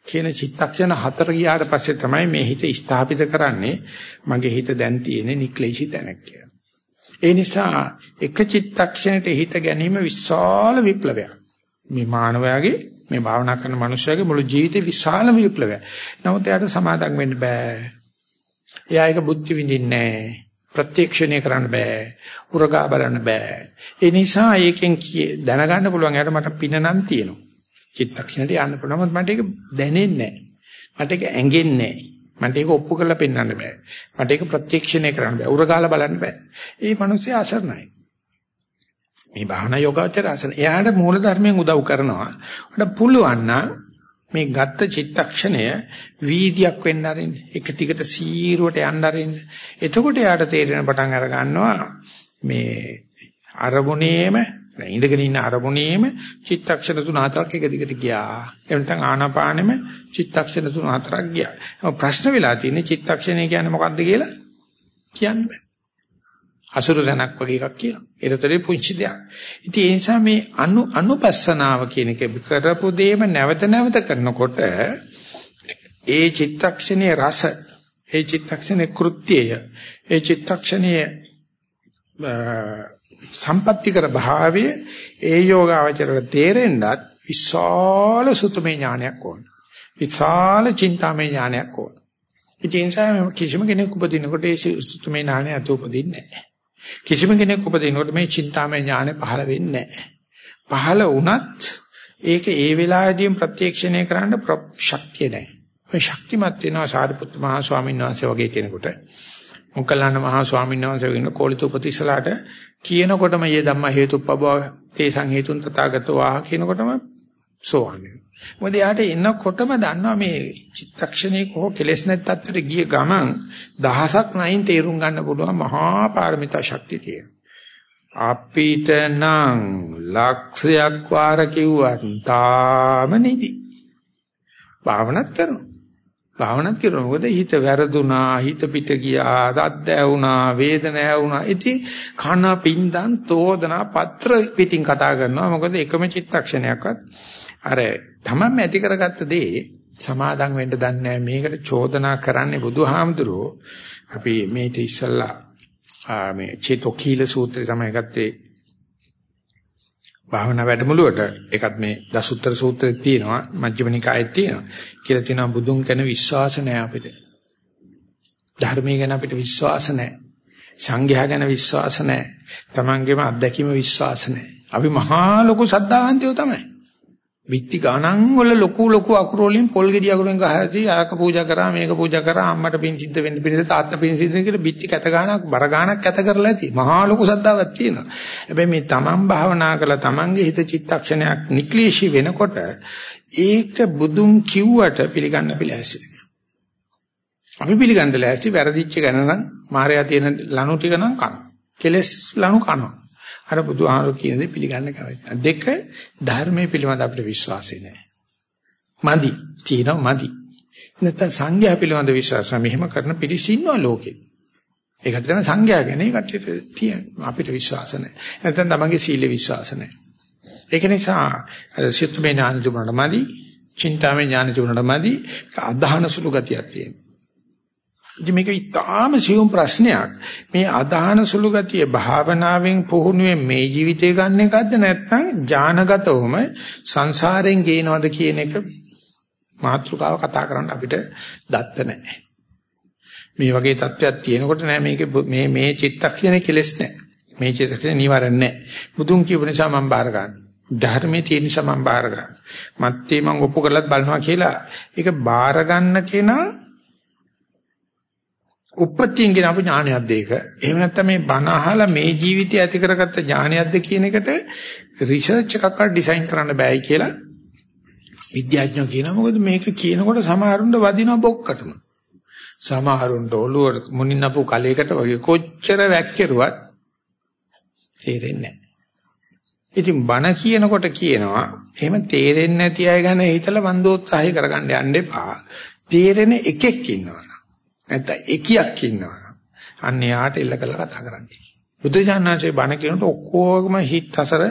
කියන චිත්තක්ෂණ හතර ගියාට පස්සේ තමයි මේ හිත ස්ථාපිත කරන්නේ මගේ හිත දැන් තියෙන්නේ නික්ලේශී තැනක් කියලා. ඒ නිසා එක චිත්තක්ෂණයට හිත ගැනීම විශාල විප්ලවයක්. මේ මානවයාගේ මේ භාවනා කරන මනුස්සයාගේ මුළු ජීවිතේ විශාල විප්ලවයක්. නමුත් එයාට සමාදම් වෙන්න බෑ. එයා ඒක බුද්ධි විඳින්නේ නැහැ. ප්‍රත්‍යක්ෂණය කරන්න බෑ. උරගා බලන්න බෑ. ඒ නිසා ඒකෙන් දැනගන්න පුළුවන් එයාට මට පින නම් තියෙනවා. චිත්තක්ෂණයට යන්න පුළුවන්. මට ඒක දැනෙන්නේ නැහැ. මට ඒක ඇඟෙන්නේ නැහැ. මට ඒක ඔප්පු කරලා පෙන්වන්න බෑ. මට ඒක ප්‍රත්‍යක්ෂණය කරන්න බෑ. උරගාලා බලන්න බෑ. ඒ මිනිස්සේ අසරණයි. මේ භාවනා යෝගාචර අසන. එයාට මූල ධර්මයෙන් උදව් කරනවා. උඩ පුළුවන් නම් මේ ගත්ත චිත්තක්ෂණය වීදියක් වෙන්න අරින්න. එක ටිකට සීරුවට යන්න අරින්න. එතකොට එයාට තේරෙන පටන් අර ගන්නවා මේ අරමුණේම ඉඳගෙන ඉන්න අරමුණේම චිත්තක්ෂණ තුන හතරක් එක දිගට ගියා. එහෙම නැත්නම් ආනාපානෙම චිත්තක්ෂණ තුන හතරක් ගියා. ප්‍රශ්න වෙලා තියෙන්නේ චිත්තක්ෂණය කියන්නේ මොකක්ද කියලා කියන්න බෑ. අසුරු සනක් වගේ එකක් කියනවා. ඒතරේ පුංචි දෙයක්. ඉතින් ඒ නිසා මේ අනු අනුපස්සනාව කියන එක කරපු දෙයම නැවත නැවත කරනකොට ඒ චිත්තක්ෂණයේ රස, ඒ චිත්තක්ෂණයේ කෘත්‍යය, ඒ චිත්තක්ෂණයේ සම්පත්‍තිකර භාවය ඒ යෝගාවචරයට තේරෙන්නත් විශාල සුතමේ ඥානයක් ඕන. විශාල චින්තාමේ ඥානයක් ඕන. ඉතින් කිසිම කෙනෙක් උපදිනකොට ඒ සුතමේ ඥානය අත උපදින්නේ නැහැ. කිසිම කෙනෙක් උපදිනකොට මේ චින්තාමය ඥානෙ පහළ වෙන්නේ නැහැ. පහළ වුණත් ඒක ඒ වෙලාවේදීම ප්‍රත්‍යක්ෂණය කරන්න ශක්තිය නැහැ. ඔය ශක්තිමත් වෙනවා සාරිපුත්ත මහ ස්වාමීන් වහන්සේ වගේ කෙනෙකුට. මොකලන්න මහ ස්වාමීන් වහන්සේ වෙන කෝලිත උපතිසලාට කියනකොටම යේ ධම්ම හේතුප්පබව තේසං හේතුන් තථාගතෝ ආහ කියනකොටම සෝවන් වෙනවා. මොකද යාට එනකොටම දන්නවා මේ චිත්තක්ෂණයේ කොහො කෙලස් නැත් තත්ත්වයට ගිය ගමන් දහසක් නයින් තේරුම් ගන්න පුළුවන් මහා පාරමිතා ශක්තිය තියෙනවා. අපිට නම් ලක්ෂයක් වාර කිව්වත් තාම නිදි. භාවනාත් කරනවා. භාවනාත් කරනවා. මොකද හිත වැරදුනා, හිත පිට ගියා, දත් ඇවුනා, වේදන ඇවුනා. ඉතින් කන පින්දන් තෝදනා පත්‍ර පිටින් කතා කරනවා. මොකද එකම චිත්තක්ෂණයක්වත් අර තමන්ම ඇති කරගත්ත දේ සමාදම් වෙන්න දන්නේ මේකට චෝදනා කරන්නේ බුදුහාමුදුරුවෝ. අපි මේක ඉස්සල්ලා මේ චේතෝකීල සූත්‍රය තමයි ගත්තේ. භාවනා වැඩමුළුවට ඒකත් මේ දසුත්තර සූත්‍රයේ තියෙනවා මජ්ක්‍ධිම නිකායේ තියෙනවා කියලා තියෙනවා බුදුන් ගැන විශ්වාස නැහැ අපිට. ධර්මයේ ගැන අපිට විශ්වාස නැහැ. සංඝයා ගැන විශ්වාස නැහැ. තමන්ගේම අත්දැකීම විශ්වාස නැහැ. අපි මහා ලොකු සද්ධාවන්තයෝ තමයි. විත්ති ගණන් වල ලොකු ලොකු අකුරු වලින් පොල් ගෙඩි අකුරෙන් ගහලා ආක පූජා කරා මේක පූජා කරා අම්මට පින් සිද්ධ වෙන්න පිණිස තාත්තා පින් සිද්ධ වෙන්න කියලා විත්ති කැත ගණක් බර ගණක් කැත කරලා ඇති. මහා ලොකු සද්දාවක් තියෙනවා. හැබැයි මේ තමන් භාවනා කළා තමන්ගේ හිත චිත්තක්ෂණයක් නික්ලේශී වෙනකොට ඒක බුදුන් කිව්වට පිළිගන්න පිළිැසි අපි පිළිගන්න ලෑස්ති වැරදිච්ච ගැන නම් මායя තියෙන ලනු ටික නම් කන. කෙලස් ලනු කනවා. අර බුදුහාමුදුරු කියන දේ පිළිගන්න කැමති. දෙක ධර්මයේ පිළිබඳ අපිට විශ්වාසය නැහැ. මදි. තියෙනවා මදි. නැත්තම් සංඝයා පිළිබඳ විශ්වාසය මෙහෙම කරන පිරිස ඉන්නවා ලෝකේ. ඒකට තමයි සංඝයා ගැන කට්ටියට තියෙන අපිට විශ්වාස නැහැ. නැත්තම් තමන්ගේ සීල විශ්වාස නැහැ. ඒක නිසා සිතුමේ ඥාන තිබුණාට මදි, චින්තාමේ ඥාන තිබුණාට මදි, අදහන සුළු ගතියක් තියෙනවා. ඉතින් මේක ඉතාම සියුම් ප්‍රශ්නයක්. මේ අදහන සුළු ගතිය භාවනාවෙන් පුහුණුවෙන් මේ ජීවිතේ ගන්න එකක්ද නැත්නම් ඥානගතවම සංසාරයෙන් ගේනවද කියන එක මාත්‍රකාව කතා කරන්න අපිට දත්ත නැහැ. මේ වගේ තත්ත්වයක් තියෙනකොට නෑ මේක මේ මේ චිත්තක්ෂණේ කෙලස් නෑ. මේ චිත්තක්ෂණේ නිවරණ නෑ. බුදුන් කියපු නිසා මම බාර ගන්නවා. ධර්මයේ තියෙන නිසා මම බාර ගන්නවා. මත්තේ මම ඔප්පු කරලත් බලනවා කියලා ඒක බාර ගන්න කෙනා උප්පත්තියෙන් ගෙන අපු ඥානයක්ද ඒක. එහෙම නැත්නම් මේ බණ අහලා මේ ජීවිතය ඇති කරගත්ත ඥානයක්ද කියන එකට රිසර්ච් එකක් අර ඩිසයින් කරන්න බෑයි කියලා විද්‍යාඥයෝ කියනවා. මොකද මේක කියනකොට සමහරුන්ට වදිනවා බොක්කටම. සමහරුන්ට ඔළුව මුණින් අපු කලයකට වගේ කොච්චර වැක්කිරුවත් තේරෙන්නේ නැහැ. ඉතින් බණ කියනකොට කියනවා එහෙම තේරෙන්නේ නැති අය ගැන හිතලා මන්දෝත්සාහය කරගන්න යන්න එපා. තේරෙන එකෙක් ඉන්නවා. නැත්නම් එකියක් ඉන්නවා. අන්න යාට එල්ල කරලා කතා කරන්නේ. බුදුජානනාංශේ බණ කියනකොට ඔක්කොගම හිත අසර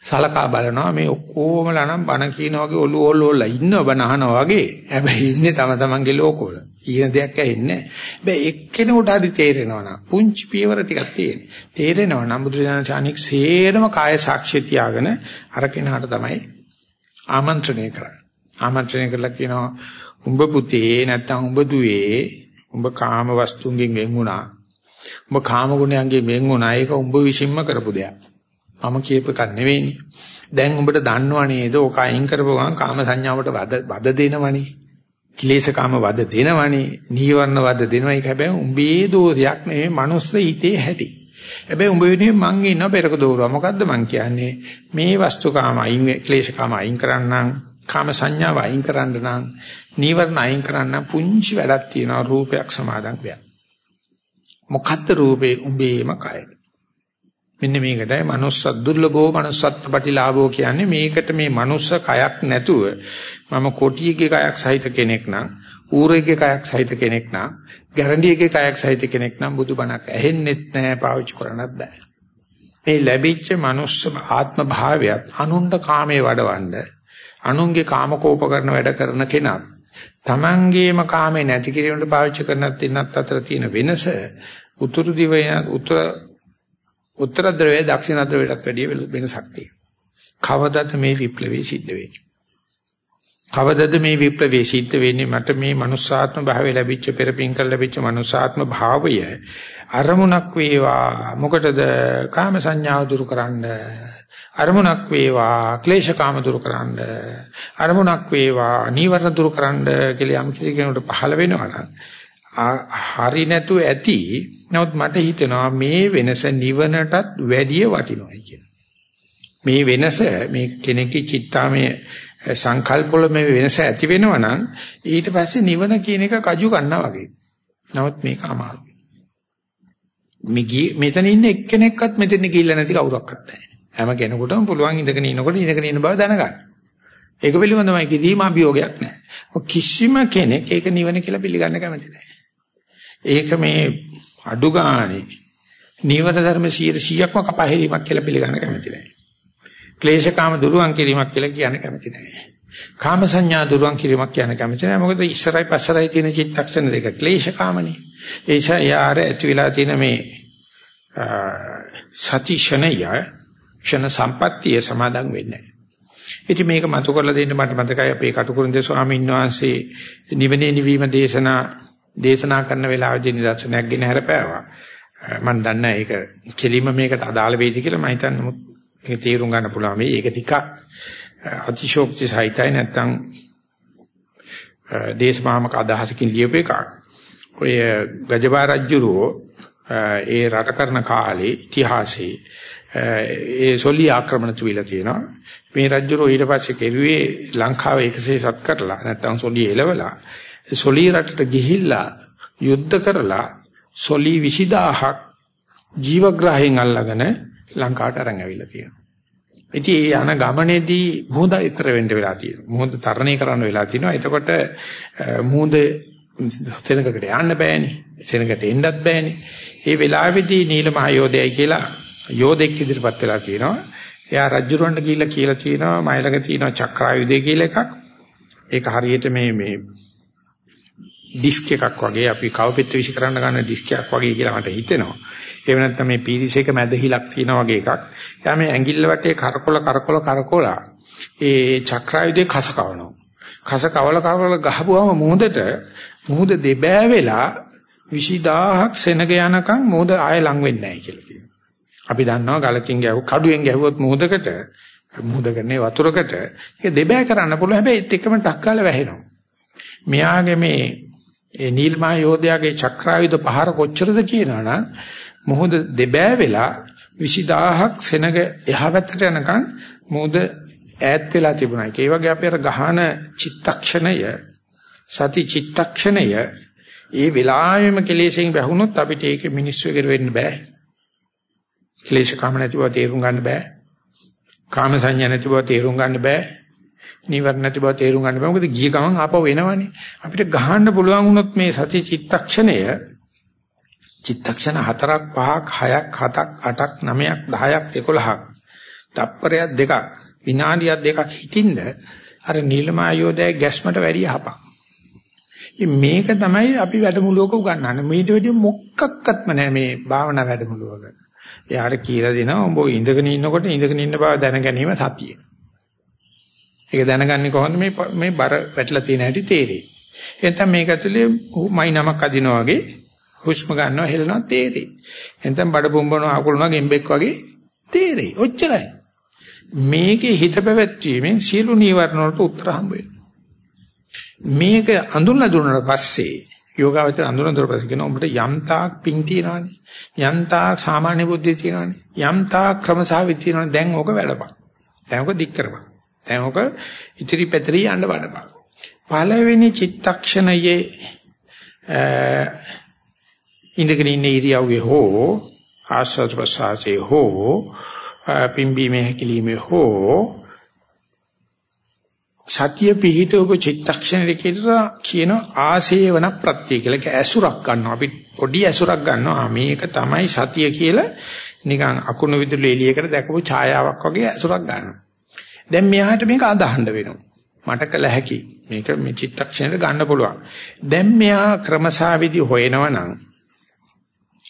සලකා බලනවා මේ ඔක්කොමලා නම් බණ කියන වගේ ඔලු ඔලෝලා ඉන්නව බණ අහනවා වගේ. හැබැයි ඉන්නේ තම තමන්ගේ ලෝකවල. කියන දෙයක් ඇහෙන්නේ නැහැ. හැබැයි එක්කෙනෙකුට හරි තේරෙනවා නම් පුංචි පියවර ටිකක් තියෙන. තේරෙනවා නම් බුදුරජාණන් ශානික් සේරම කාය සාක්ෂි තියාගෙන අර කෙනාට තමයි ආමන්ත්‍රණය කරන්නේ. ආමන්ත්‍රණය කරලා කියනවා උඹ පුතේ නැත්තම් උඹ දුවේ උඹ කාම වස්තුන්ගෙන් වෙන් වුණා. උඹ කාම ගුණයන්ගෙන් වෙන් වුණා. ඒක උඹ විසින්ම කරපු දෙයක්. මම කියප එකක් නෙවෙයිනේ. දැන් උඹට දන්නව නේද? ඕක අයින් කරපුවම කාම සංඥාවට වද වද දෙනවනේ. කිලේශකාම වද දෙනවනේ. නීවරණ වද දෙනවා. ඒක හැබැයි උඹේ දෝෂයක් නෙවෙයි. මනුස්ස හිතේ හැටි. හැබැයි උඹ වෙනුවෙන් මං ඉන්න පෙරක දෝරුවා. මොකද්ද මං කියන්නේ? මේ වස්තුකාම අයින් ක්ලේශකාම අයින් කරන්නම්. කාම සංඥාව අයින් කරන්න නම් නීවරණ අයින් කරන්න පුංචි වැඩක් තියෙනවා රූපයක් සමාදන් වෙන්න. මොකද්ද රූපේ උඹේම කයයි. මෙන්න මේකටයි manuss දුර්ලභෝ manussත් ප්‍රතිලාභෝ කියන්නේ මේකට මේ manuss කයක් නැතුව මම කොටියගේ කයක් සහිත කෙනෙක් නම් ඌරෙක්ගේ කයක් සහිත කෙනෙක් නම් ගැරන්ඩියගේ කයක් සහිත කෙනෙක් නම් බුදුබණක් ඇහෙන්නෙත් නැහැ පාවිච්චි කරන්නත් බෑ මේ ලැබිච්ච manuss ආත්ම භාවයත් අනුන්ට කාමයේ වඩවන්න අනුන්ගේ කාමකෝප කරන වැඩ කරන කෙනා තමන්ගේම කාමේ නැති කිරීමට පාවිච්චි කරනත් ඉන්නත් අතර තියෙන වෙනස උතුරු දිවයින උත්තර උත්තර ද්‍රවයේ දක්ෂිණ ද්‍රවයටත් වැඩිය වෙනසක් තියෙනවා. කවදද මේ විප්ලවය සිද්ධ වෙන්නේ? කවදද මේ විප්ලවය සිද්ධ වෙන්නේ මට මේ මනුස්සාත්ම භාවය ලැබිච්ච පෙරපින් කළ ලැබිච්ච මනුස්සාත්ම භාවය අරමුණක් වේවා මොකටද කාම සංඥාව දුරු කරන්න අරමුණක් වේවා ක්ලේශකාම දුරු කරන්න අරමුණක් වේවා නීවරණ දුරු කරන්න කියලා යම් කෙනෙකුට පහළ වෙනවා නම් හරි නැතුව ඇති. නමුත් මට හිතෙනවා මේ වෙනස නිවනටත් වැඩිය වටිනවායි කියලා. මේ වෙනස මේ කෙනෙක්ගේ චිත්තාමය සංකල්පවල මේ වෙනස ඇති වෙනවා නම් ඊට පස්සේ නිවන කියන එක කජු ගන්නවා වගේ. නමුත් මේක අමාරුයි. මිගී මෙතන ඉන්න එක්කෙනෙක්වත් මෙතන ගිහිල්ලා නැති කවුරක්වත් නැහැ. හැම කෙනෙකුටම පුළුවන් ඉඳගෙන ඉනකොට ඉඳගෙන ඉන්න බව දැනගන්න. ඒක පිළිබඳවයි කිසිම අභියෝගයක් නැහැ. කිසිම කෙනෙක් ඒක නිවන කියලා පිළිගන්න කැමති නැහැ. ඒක මේ අඩු ගානේ නීවර ධර්ම 100%ක්ම කපහැරීමක් කියලා පිළිගන්න කැමති නැහැ. ක්ලේශකාම දුරුවන් කිරීමක් කියලා කියන්න කැමති නැහැ. කාම සංඥා දුරුවන් කිරීමක් කියන්න කැමති නැහැ. මොකද ඉස්සරයි පස්සරයි තියෙන චිත්තක්ෂණ දෙක ක්ලේශකාමනේ. ඒ නිසා යාර ඇති වෙලා තියෙන මේ සතිෂණය ක්ෂණ සම්පත්තිය සමාදන් වෙන්නේ නැහැ. ඉතින් මේක මතු කරලා දෙන්න මට මතකයි අපේ කටුකුරුන්දේ ස්වාමීන් වහන්සේ නිවනේ නිවීම දේශනා දේශනා කරන වෙලාවදී නිදර්ශනයක් ගෙන හැරපෑවා. මම දන්නේ ඒක කෙලිම මේකට අදාළ වෙයිද කියලා මම හිතන්නේ මුත් මේක තේරුම් ගන්න පුළුවන් වෙයි. ඒක ටිකක් අතිශෝක්ති සහිතයි නැත්නම් දේශමාමක අදහසකින් ලියපු එකක්. ඔය ගජබාරජ්ජුරෝ ඒ රට කරන කාලේ ඉතිහාසයේ ඒ සොලි ආක්‍රමණ තුවිලා තියෙනවා. මේ රජුරෝ ඊට පස්සේ කෙරුවේ ලංකාව එකසේ සත් කරලා නැත්නම් සොලි එලවලා සොලී රටට ගිහිල්ලා යුද්ධ කරලා සොලී 20000ක් ජීවග්‍රහයෙන් අල්ලගෙන ලංකාවට අරන් ඇවිල්ලා තියෙනවා. ඉතින් ඒ යන ගමනේදී මුහුද ඉතර වෙන්න වෙලා තියෙනවා. මුහුද තරණය කරන්න වෙලා තියෙනවා. එතකොට මුහුද සෙනඟකට යන්න බෑනේ. සෙනඟට එන්නත් බෑනේ. ඒ වෙලාවේදී නීල මහ යෝධයයි කියලා යෝධෙක් ඉදිරිපත් වෙලා තියෙනවා. එයා රජුරවන්ට ගිහිල්ලා කියලා තියෙනවා මයිලක තියෙනවා චක්‍රායුධය කියලා එකක්. ඒක හරියට මේ මේ ඩිස්ක් එකක් වගේ අපි කවපිට විශ් කරන්න ගන්න ඩිස්ක් එකක් වගේ කියලා මට හිතෙනවා. එහෙම නැත්නම් මේ පීරිසයක මැද හිලක් තියෙනවා වගේ එකක්. එයා මේ ඇඟිල්ල වටේ කරකොල කරකොල කරකොලා ඒ චක්‍රායුධේ කස කවනවා. කස කවල කවල ගහපුවම මුහුදට මුහුද දෙබෑ වෙලා 20000ක් සෙනග යනකම් මුහුද ආයෙ ලඟ වෙන්නේ නැහැ කියලා කියනවා. අපි දන්නවා ගලකින් ගැහුව කඩුවෙන් ගැහුවොත් මුහුදකට මුහුදකනේ වතුරකට ඒක දෙබෑ කරන්න පුළුවන් හැබැයි ඒත් එකම ටක් කාලා වැහෙනවා. මෙයාගේ මේ ඒ නිල්මා යෝධයාගේ චක්‍රායුධ පහර කොච්චරද කියනවනම් මොහොත දෙබෑ වෙලා 20000ක් සෙනග එහා පැත්තට යනකම් මොහොත ඈත් වෙලා තිබුණා. ඒ වගේ අපි අර ගහන චිත්තක්ෂණය සති චිත්තක්ෂණය ඒ වෙලාවෙම කෙලෙසෙන් වැහුනොත් අපිට ඒක මිනිස්සු එකට වෙන්න බෑ. ක්ලේශ කාම නැති බව තේරුම් ගන්න බෑ. කාම සංඥා නැති බව තේරුම් ගන්න බෑ. නීවරණ නැති බව තේරුම් ගන්න බෑ. මොකද ගිය ගමන් ආපහු එනවනේ. අපිට ගහන්න පුළුවන් වුණොත් මේ සති චිත්තක්ෂණය චිත්තක්ෂණ 4ක් 5ක් 6ක් 7ක් 8ක් 9ක් 10ක් 11ක් තප්පරයක් දෙකක් විනාඩියක් දෙකක් හිටින්න අර නිලමායෝදය ගැස්මට වැඩි යහපක්. මේක තමයි අපි වැඩමුළුවක උගන්වන්නේ. මීට වැඩි මොකක්වත්ම නැහැ මේ භාවනා වැඩමුළුවක. එයාට කියලා දෙනවා උඹ ඉඳගෙන ඉන්නකොට ඉඳගෙන ඉන්න බව දැන ගැනීම සතිය. ඒක දැනගන්නේ කොහොමද මේ මේ බර වැටලා තියෙන හැටි තේරෙයි. එතන මේක ඇතුලේ මයි නමක් අදිනවා වගේ හුස්ම ගන්නවා හෙලනවා තේරෙයි. එතෙන් බඩ පොම්බනවා අකුලනවා ගෙම්බෙක් වගේ තේරෙයි. ඔච්චරයි. මේකේ හිත පැවැත්වීමෙන් සියලු නීවරණ වලට උත්තර හම්බ මේක අඳුනලා දුන්නාට පස්සේ යෝගාවචර අඳුනන දොර කියන උඹට යම් තාක් පිං තියනවනේ. යම් තාක් සාමාන්‍ය බුද්ධිය තියනවනේ. යම් තාක් ක්‍රමසාවිත් තියනවනේ. දැන් ඕක වැඩපන්. දැන් ඕක දික් කරපන්. දැන් ඕක ඉතිරි පැතිරි යන්න වඩපන්. පළවෙනි චිත්තක්ෂණයේ ඉඳගෙන ඉන්න ඉරියව්වේ හෝ ආස්වාද ප්‍රසආසයේ හෝ පිම්බීමේ හැකිලිමේ හෝ සතිය පිහිටවපු චිත්තක්ෂණය කියලා කියන ආසේවන ප්‍රත්‍ය කියලා. ඇසුරක් ගන්නවා. අපි පොඩි ඇසුරක් ගන්නවා. මේක තමයි සතිය කියලා. නිකන් අකුණු විදුලි එළියකට දැකපු ඡායාවක් වගේ ඇසුරක් ගන්නවා. දැන් මෙයාට මේක අදහන්න වෙනවා. මට කළ හැකි. මේක මේ චිත්තක්ෂණයට ගන්න පුළුවන්. දැන් මෙයා ක්‍රමසාවිදි හොයනවා නම්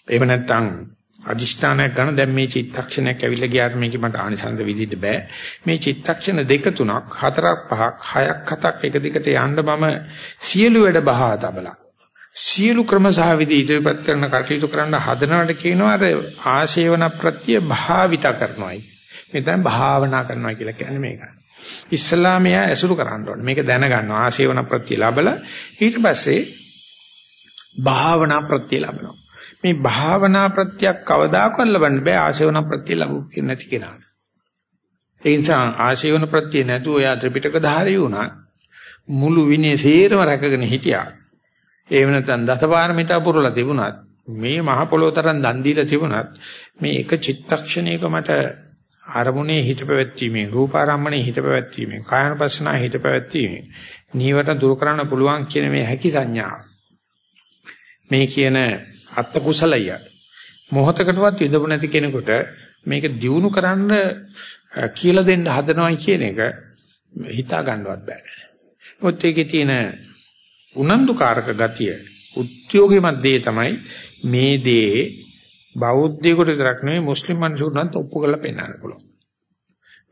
එහෙම නැත්නම් අදිෂ්ඨානයක් ගන්න. දැන් මේ චිත්තක්ෂණයක් ඇවිල්ලා ගියාට මේක මට ආනිසංස විදිහට බෑ. මේ චිත්තක්ෂණ දෙක තුනක් හතරක් පහක් හයක් හතක් එක දිගට යන්න මම සියලු වැඩ බහා තබලා. සියලු ක්‍රම සහ විදි ඉදිරිපත් කරන කටයුතු කරන්න හදනවට කියනවා අර ආශේවන ප්‍රත්‍ය භාවිත කරනවායි. මෙතන භාවනා කරනවා කියලා කියන්නේ මේකයි ඉස්ලාමය ඇසුරු කරන්න ඕනේ. මේක දැනගන්නවා. ආශේවන ප්‍රත්‍ය ලැබලා ඊට පස්සේ භාවනා ප්‍රත්‍ය ලැබෙනවා. මේ භාවනා ප්‍රත්‍යක් කවදාකවත් ලබන්න බෑ ආශේවන ප්‍රත්‍ය ලැබුවේ නැති කෙනාට. ඒ නිසා ආශේවන ප්‍රත්‍ය නැතුව එයා ත්‍රිපිටක ධාරී වුණා. මුළු විනය සේරම රැකගෙන හිටියා. ඒ වෙනතන් දසපාරමිතා පුරලා තිබුණත් මේ මහ පොළොව තරම් දන් දීලා තිබුණත් මේ එක චිත්තක්ෂණයක මට අරමුණේ හිත පැවැත්වීමෙන් රූපාරම්මණේ හිත පැවැත්වීමෙන් කායනපස්සනා හිත පැවැත්වීමෙන් නීවරණ දුරු කරන්න පුළුවන් කියන මේ හැකි සංඥාව මේ කියන අත්ත කුසලය මොහතකටවත් විඳපු නැති කෙනෙකුට මේක දියුණු කරන්න කියලා දෙන්න හදනවා කියන එක හිතා ගන්නවත් බෑ. මොකද ඒකේ තියෙන උනන්දුකාරක ගතිය උද්‍යෝගිමත් දේ තමයි මේ දේ බෞද්ධයෙකුට විතරක් නෙවෙයි මුස්ලිම් මිනිසුන්ටත් ඔප්පු කරලා පෙන්වන්න පුළුවන්.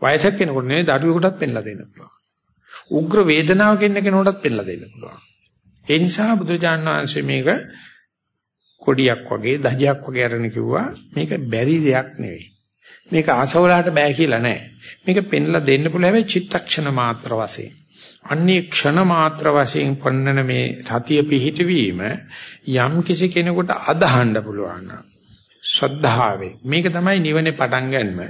වයසක කෙනෙකුට නෙවෙයි දරුවෙකුටත් පෙන්ලා දෙන්න පුළුවන්. උග්‍ර වේදනාවක ඉන්න කෙනෙකුටත් පෙන්ලා දෙන්න පුළුවන්. ඒ නිසා බුදුජාණන් වහන්සේ මේක කොඩියක් වගේ දහජයක් වගේ අරගෙන කිව්වා මේක බැරි දෙයක් නෙවෙයි. මේක ආසවලට බෑ කියලා නෑ. මේක පෙන්ලා දෙන්න පුළුවන් හැබැයි චිත්තක්ෂණ මාත්‍ර වශයෙන්. අන්නේ ක්ෂණ මාත්‍ර වශයෙන් පන්නන මේ සතිය පිහිටවීම යම් කිසි කෙනෙකුට අදහන්න පුළුවන් ශ්‍රද්ධාවේ මේක තමයි නිවනේ පටන් ගන්නම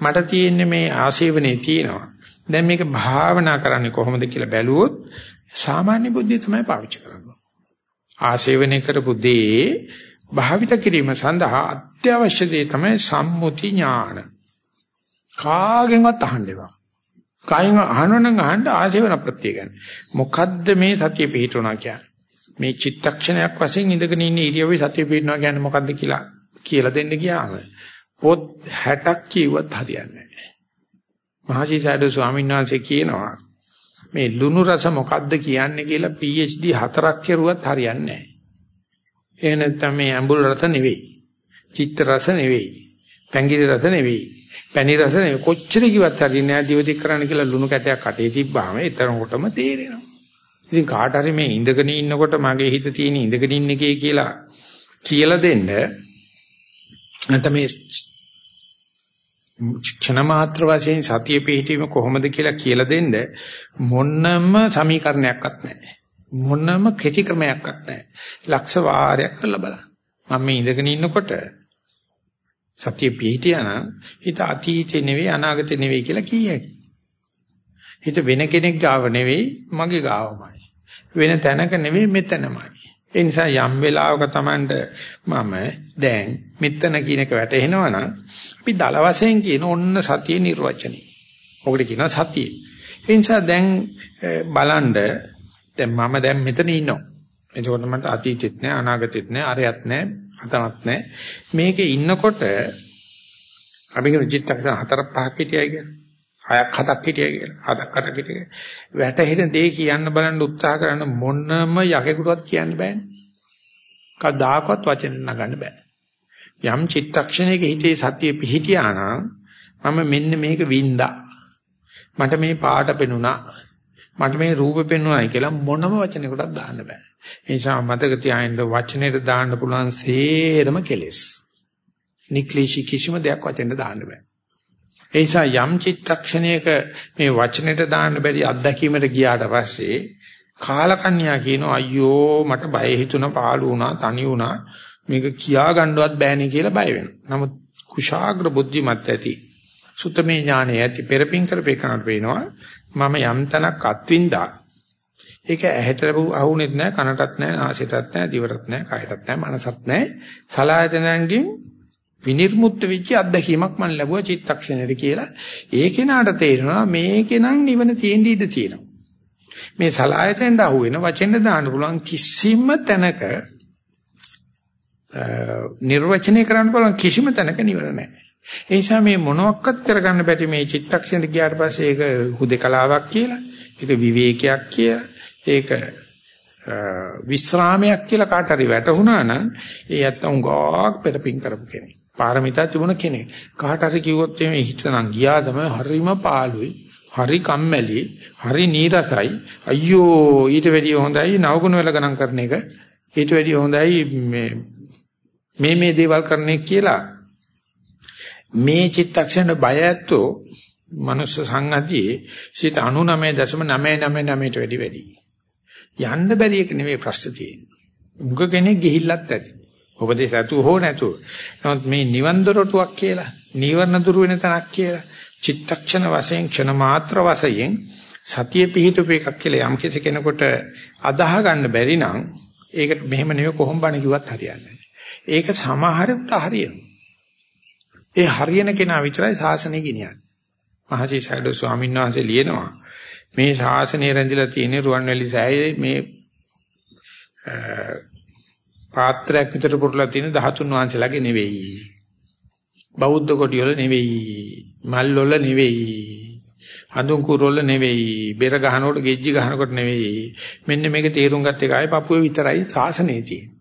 මට තියෙන්නේ මේ ආශේවනේ තියෙනවා දැන් මේක භාවනා කරන්නේ කොහොමද කියලා බැලුවොත් සාමාන්‍ය බුද්ධිය තමයි පාවිච්චි කරන්නේ ආශේවනය කරපු දේ භාවිත කිරීම සඳහා අත්‍යවශ්‍ය දේ තමයි සම්මුති ඥාන. කාගෙන්වත් අහන්න එපා. කායෙන් අහනවනම් අහන්න ආශේවන ප්‍රත්‍ය ගැන. මොකද්ද මේ සතිය පිහිටුණා කියන්නේ? මේ චිත්තක්ෂණයක් වශයෙන් ඉඳගෙන ඉන්න ඉරියව්වේ සතිය පිහිටනවා කියන්නේ මොකද්ද කියලා කියලා දෙන්න ගියාම පොත් 60ක් කියුවත් හරියන්නේ නැහැ. මහසීසාරද ස්වාමීන් වහන්සේ කියනවා මේ ලුණු රස මොකද්ද කියන්නේ කියලා PhD හතරක් කරුවත් හරියන්නේ නැහැ. ඒ නැත්තම් මේ ඇඹුල් රස නෙවෙයි. චිත්ත රස නෙවෙයි. පැංගිරි රස නෙවෙයි. පැණි රස නෙවෙයි. කොච්චර කිව්වත් හරියන්නේ නැහැ දිවදික් කරන්න කියලා ලුණු කැටයක් අටේ තිබ්බාම ඒතරකොටම තේරෙනවා. ඉතින් කාට හරි මේ ඉඳගෙන ඉන්නකොට මගේ හිත තියෙන ඉඳගෙන ඉන්න එකේ කියලා කියලා දෙන්න නැත්නම් මේ ක්ෂණ මාත්‍ර වශයෙන් සතිය පිහිටීම කොහොමද කියලා කියලා දෙන්න මොනම සමීකරණයක්වත් නැහැ. මොනම කෙටි ක්‍රමයක්වත් නැහැ. ලක්ෂ වාරයක් කරලා බලන්න. මම මේ ඉඳගෙන ඉන්නකොට සතිය පිහිටියා නම් හිත අතීතේ නෙවෙයි අනාගතේ නෙවෙයි කියලා කියයි. හිත වෙන කෙනෙක් ගාව නෙවෙයි මගේ ගාවමයි. වෙන තැනක නෙවෙයි මෙතනමයි. ඒ නිසා යම් වෙලාවක Tamanට මම දැන් මෙතන කියන එක වැටහෙනවා නම් අපි දල වශයෙන් කියන ඔන්න සතිය නිර්වචනය. ඔකට කියනවා සතිය. ඒ නිසා දැන් බලන්න දැන් මම දැන් මෙතන ඉන්නවා. එතකොට මට අතීතෙත් නෑ අනාගතෙත් නෑ අරයත් නෑ අතනත් නෑ. මේකේ ඉන්නකොට අපි කියන චිත්තක්ෂණ හතර පහක් හිටියයි කියන්නේ. හයක් හතක් හිටියයි කියලා. හතක් අටක් හිටියයි. වැටහෙන දේ කියන්න බලන්න උත්සාහ කරන මොනම යකෙකුටවත් කියන්න බෑනේ. කවදාකවත් වචන නගන්න බෑ. යම් චිත්තක්ෂණයක හිතේ සතිය පිහිටියා නම් මම මෙන්න මේක වින්දා. මට මේ පාට පෙනුණා. මට මේ රූප පෙනුණායි කියලා මොනම වචනයකටවත් දාන්න බෑ. ඒ නිසා මතක තියාගන්න වචනෙට දාන්න පුළුවන් සේරම කෙලෙස්. නික්ලිෂි කිසිම දෙයක් වචනෙට දාන්න බෑ. ඒ නිසා යම් චිත්තක්ෂණයක මේ වචනෙට දාන්න බැරි අත්දැකීමට ගියාට පස්සේ කාලකන්‍යා කියනවා අයියෝ මට බය හිතුණා පාළු වුණා තනි වුණා. මේක කියා ගන්නවත් බෑනේ කියලා බය වෙනවා. නමුත් කුශාග්‍ර බුද්ධිමත් ඇති සුතමේ ඥානය ඇති පෙරපින් කරපේකනට වෙනවා මම යම් තනක් අත්විඳා. ඒක ඇහැට අහුනෙත් නැහැ කනටත් නැහැ නාසයටත් නැහැ දිවටත් නැහැ කයටත් නැහැ මනසත් නැහැ සලායතනයන්ගෙන් විනිර්මුක්ත වෙච්ච අත්දැකීමක් මම ලැබුවා චිත්තක්ෂණයට කියලා ඒ කෙනාට තේරෙනවා මේකේ නම් නිවන තියෙන්න ඉඩ තියෙනවා මේ සලායතෙන්ට අහුවෙන වචෙන් දාන්න පුළුවන් කිසිම තැනක නිර්වචනය කරන්න පුළුවන් කිසිම තැනක නිවන නැහැ. ඒ නිසා මේ මොනවත් කරගන්න බැරි මේ චිත්තක්ෂණයට ගියාට පස්සේ ඒක හුදේකලාවක් කියලා, ඒක විවේකයක් කියලා, ඒක විස්රාමයක් කියලා කාට හරි වැටහුණා නම් ඒ ඇත්තම ගාක් පෙරපින් කරපු කෙනෙක්. පාරමිතා තිබුණ කෙනෙක්. කාට හරි කිව්වොත් මේ හිතනම් ගියා තමයි හරිම පාළුයි. හරි කම්මැලි, හරි නීරසයි. අයියෝ ඊට වැඩිය හොඳයි නවගුණ වල ගණන් කරන එක. ඊට වැඩිය හොඳයි මේ මේ මේ දේවල් කරන්නේ කියලා මේ චිත්තක්ෂණ බය ඇත්තෝ මනුස්ස සංගතියේ සිත 99.999ට වැඩි වැඩි. යන්න බැරි එක නෙමෙයි ප්‍රශ්න තියෙන්නේ. මුග කෙනෙක් ගිහිල්ලත් ඇති. උපදේශ ඇතුව හෝ නැතුව. නමුත් මේ නිවන් දොරටුවක් කියලා, නීවරණ දුරු වෙන තැනක් කියලා චිත්තක්ෂණ වශයෙන් ක්ෂණ මාත්‍ර වශයෙන් සතිය පිහිටුප එකක් කියලා යම් කෙනෙකුට අදාහ ගන්න බැරි නම් ඒකට මෙහෙම නෙවෙයි කොහොම බණ කිව්වත් හරියන්නේ ඒක සමහරකට හරියනවා. ඒ හරියන කෙනා විතරයි ශාසනය ගෙනියන්නේ. මහසී සයිඩෝ ස්වාමීන් වහන්සේ ලියනවා මේ ශාසනය රැඳිලා තියෙන රුවන්වැලි සෑයේ මේ පාත්‍රයක් විතර පුරලා තියෙන 13 වංශලාගේ නෙවෙයි. බෞද්ධ කොටි වල නෙවෙයි. මල් වල නෙවෙයි. හඳුන් කුර වල නෙවෙයි. බෙර ගහනකොට ගෙජ්ජි ගහනකොට නෙවෙයි. මෙන්න මේක තේරුම් ගත්ත එක ආයේ පපුවේ විතරයි ශාසනයේ තියෙන්නේ.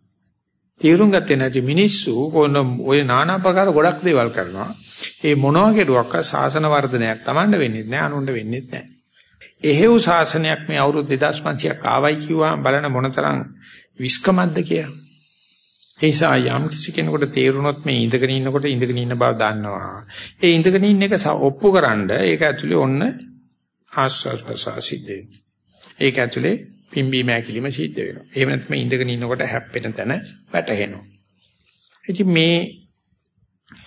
තේරුම් ගත්තේ නැති මිනිස්සු කොන ඔය নানা ප්‍රකාර ගොඩක් දේවල් කරනවා. ඒ මොනවා කෙරුවක් ශාසන වර්ධනයක් Tamand වෙන්නේ නැහැ අනුන්ට වෙන්නේ නැහැ. එහෙව් ශාසනයක් මේ අවුරුදු 2500ක් ආවයි කිව්වා බලන මොනතරම් විස්කමක්ද කියලා. ඒ නිසා යම් කිසි කෙනෙකුට තේරුනොත් මේ ඉඳගෙන ඉන්නකොට ඉඳගෙන ඉන්න බව දන්නවා. ඒ ඉඳගෙන ඉන්න එක ඔප්පුකරනද ඒක ඇතුලේ ඔන්න ආස්වාද ප්‍රසආ සිද්ධ වෙනවා. ඒක ඇතුලේ පිම්බීම ඇකිලිම සිද්ධ වෙනවා. එහෙම නැත්නම් ඉඳගෙන ඉන්නකොට හැප්පෙන තැන වැටහෙනවා. ඉතින් මේ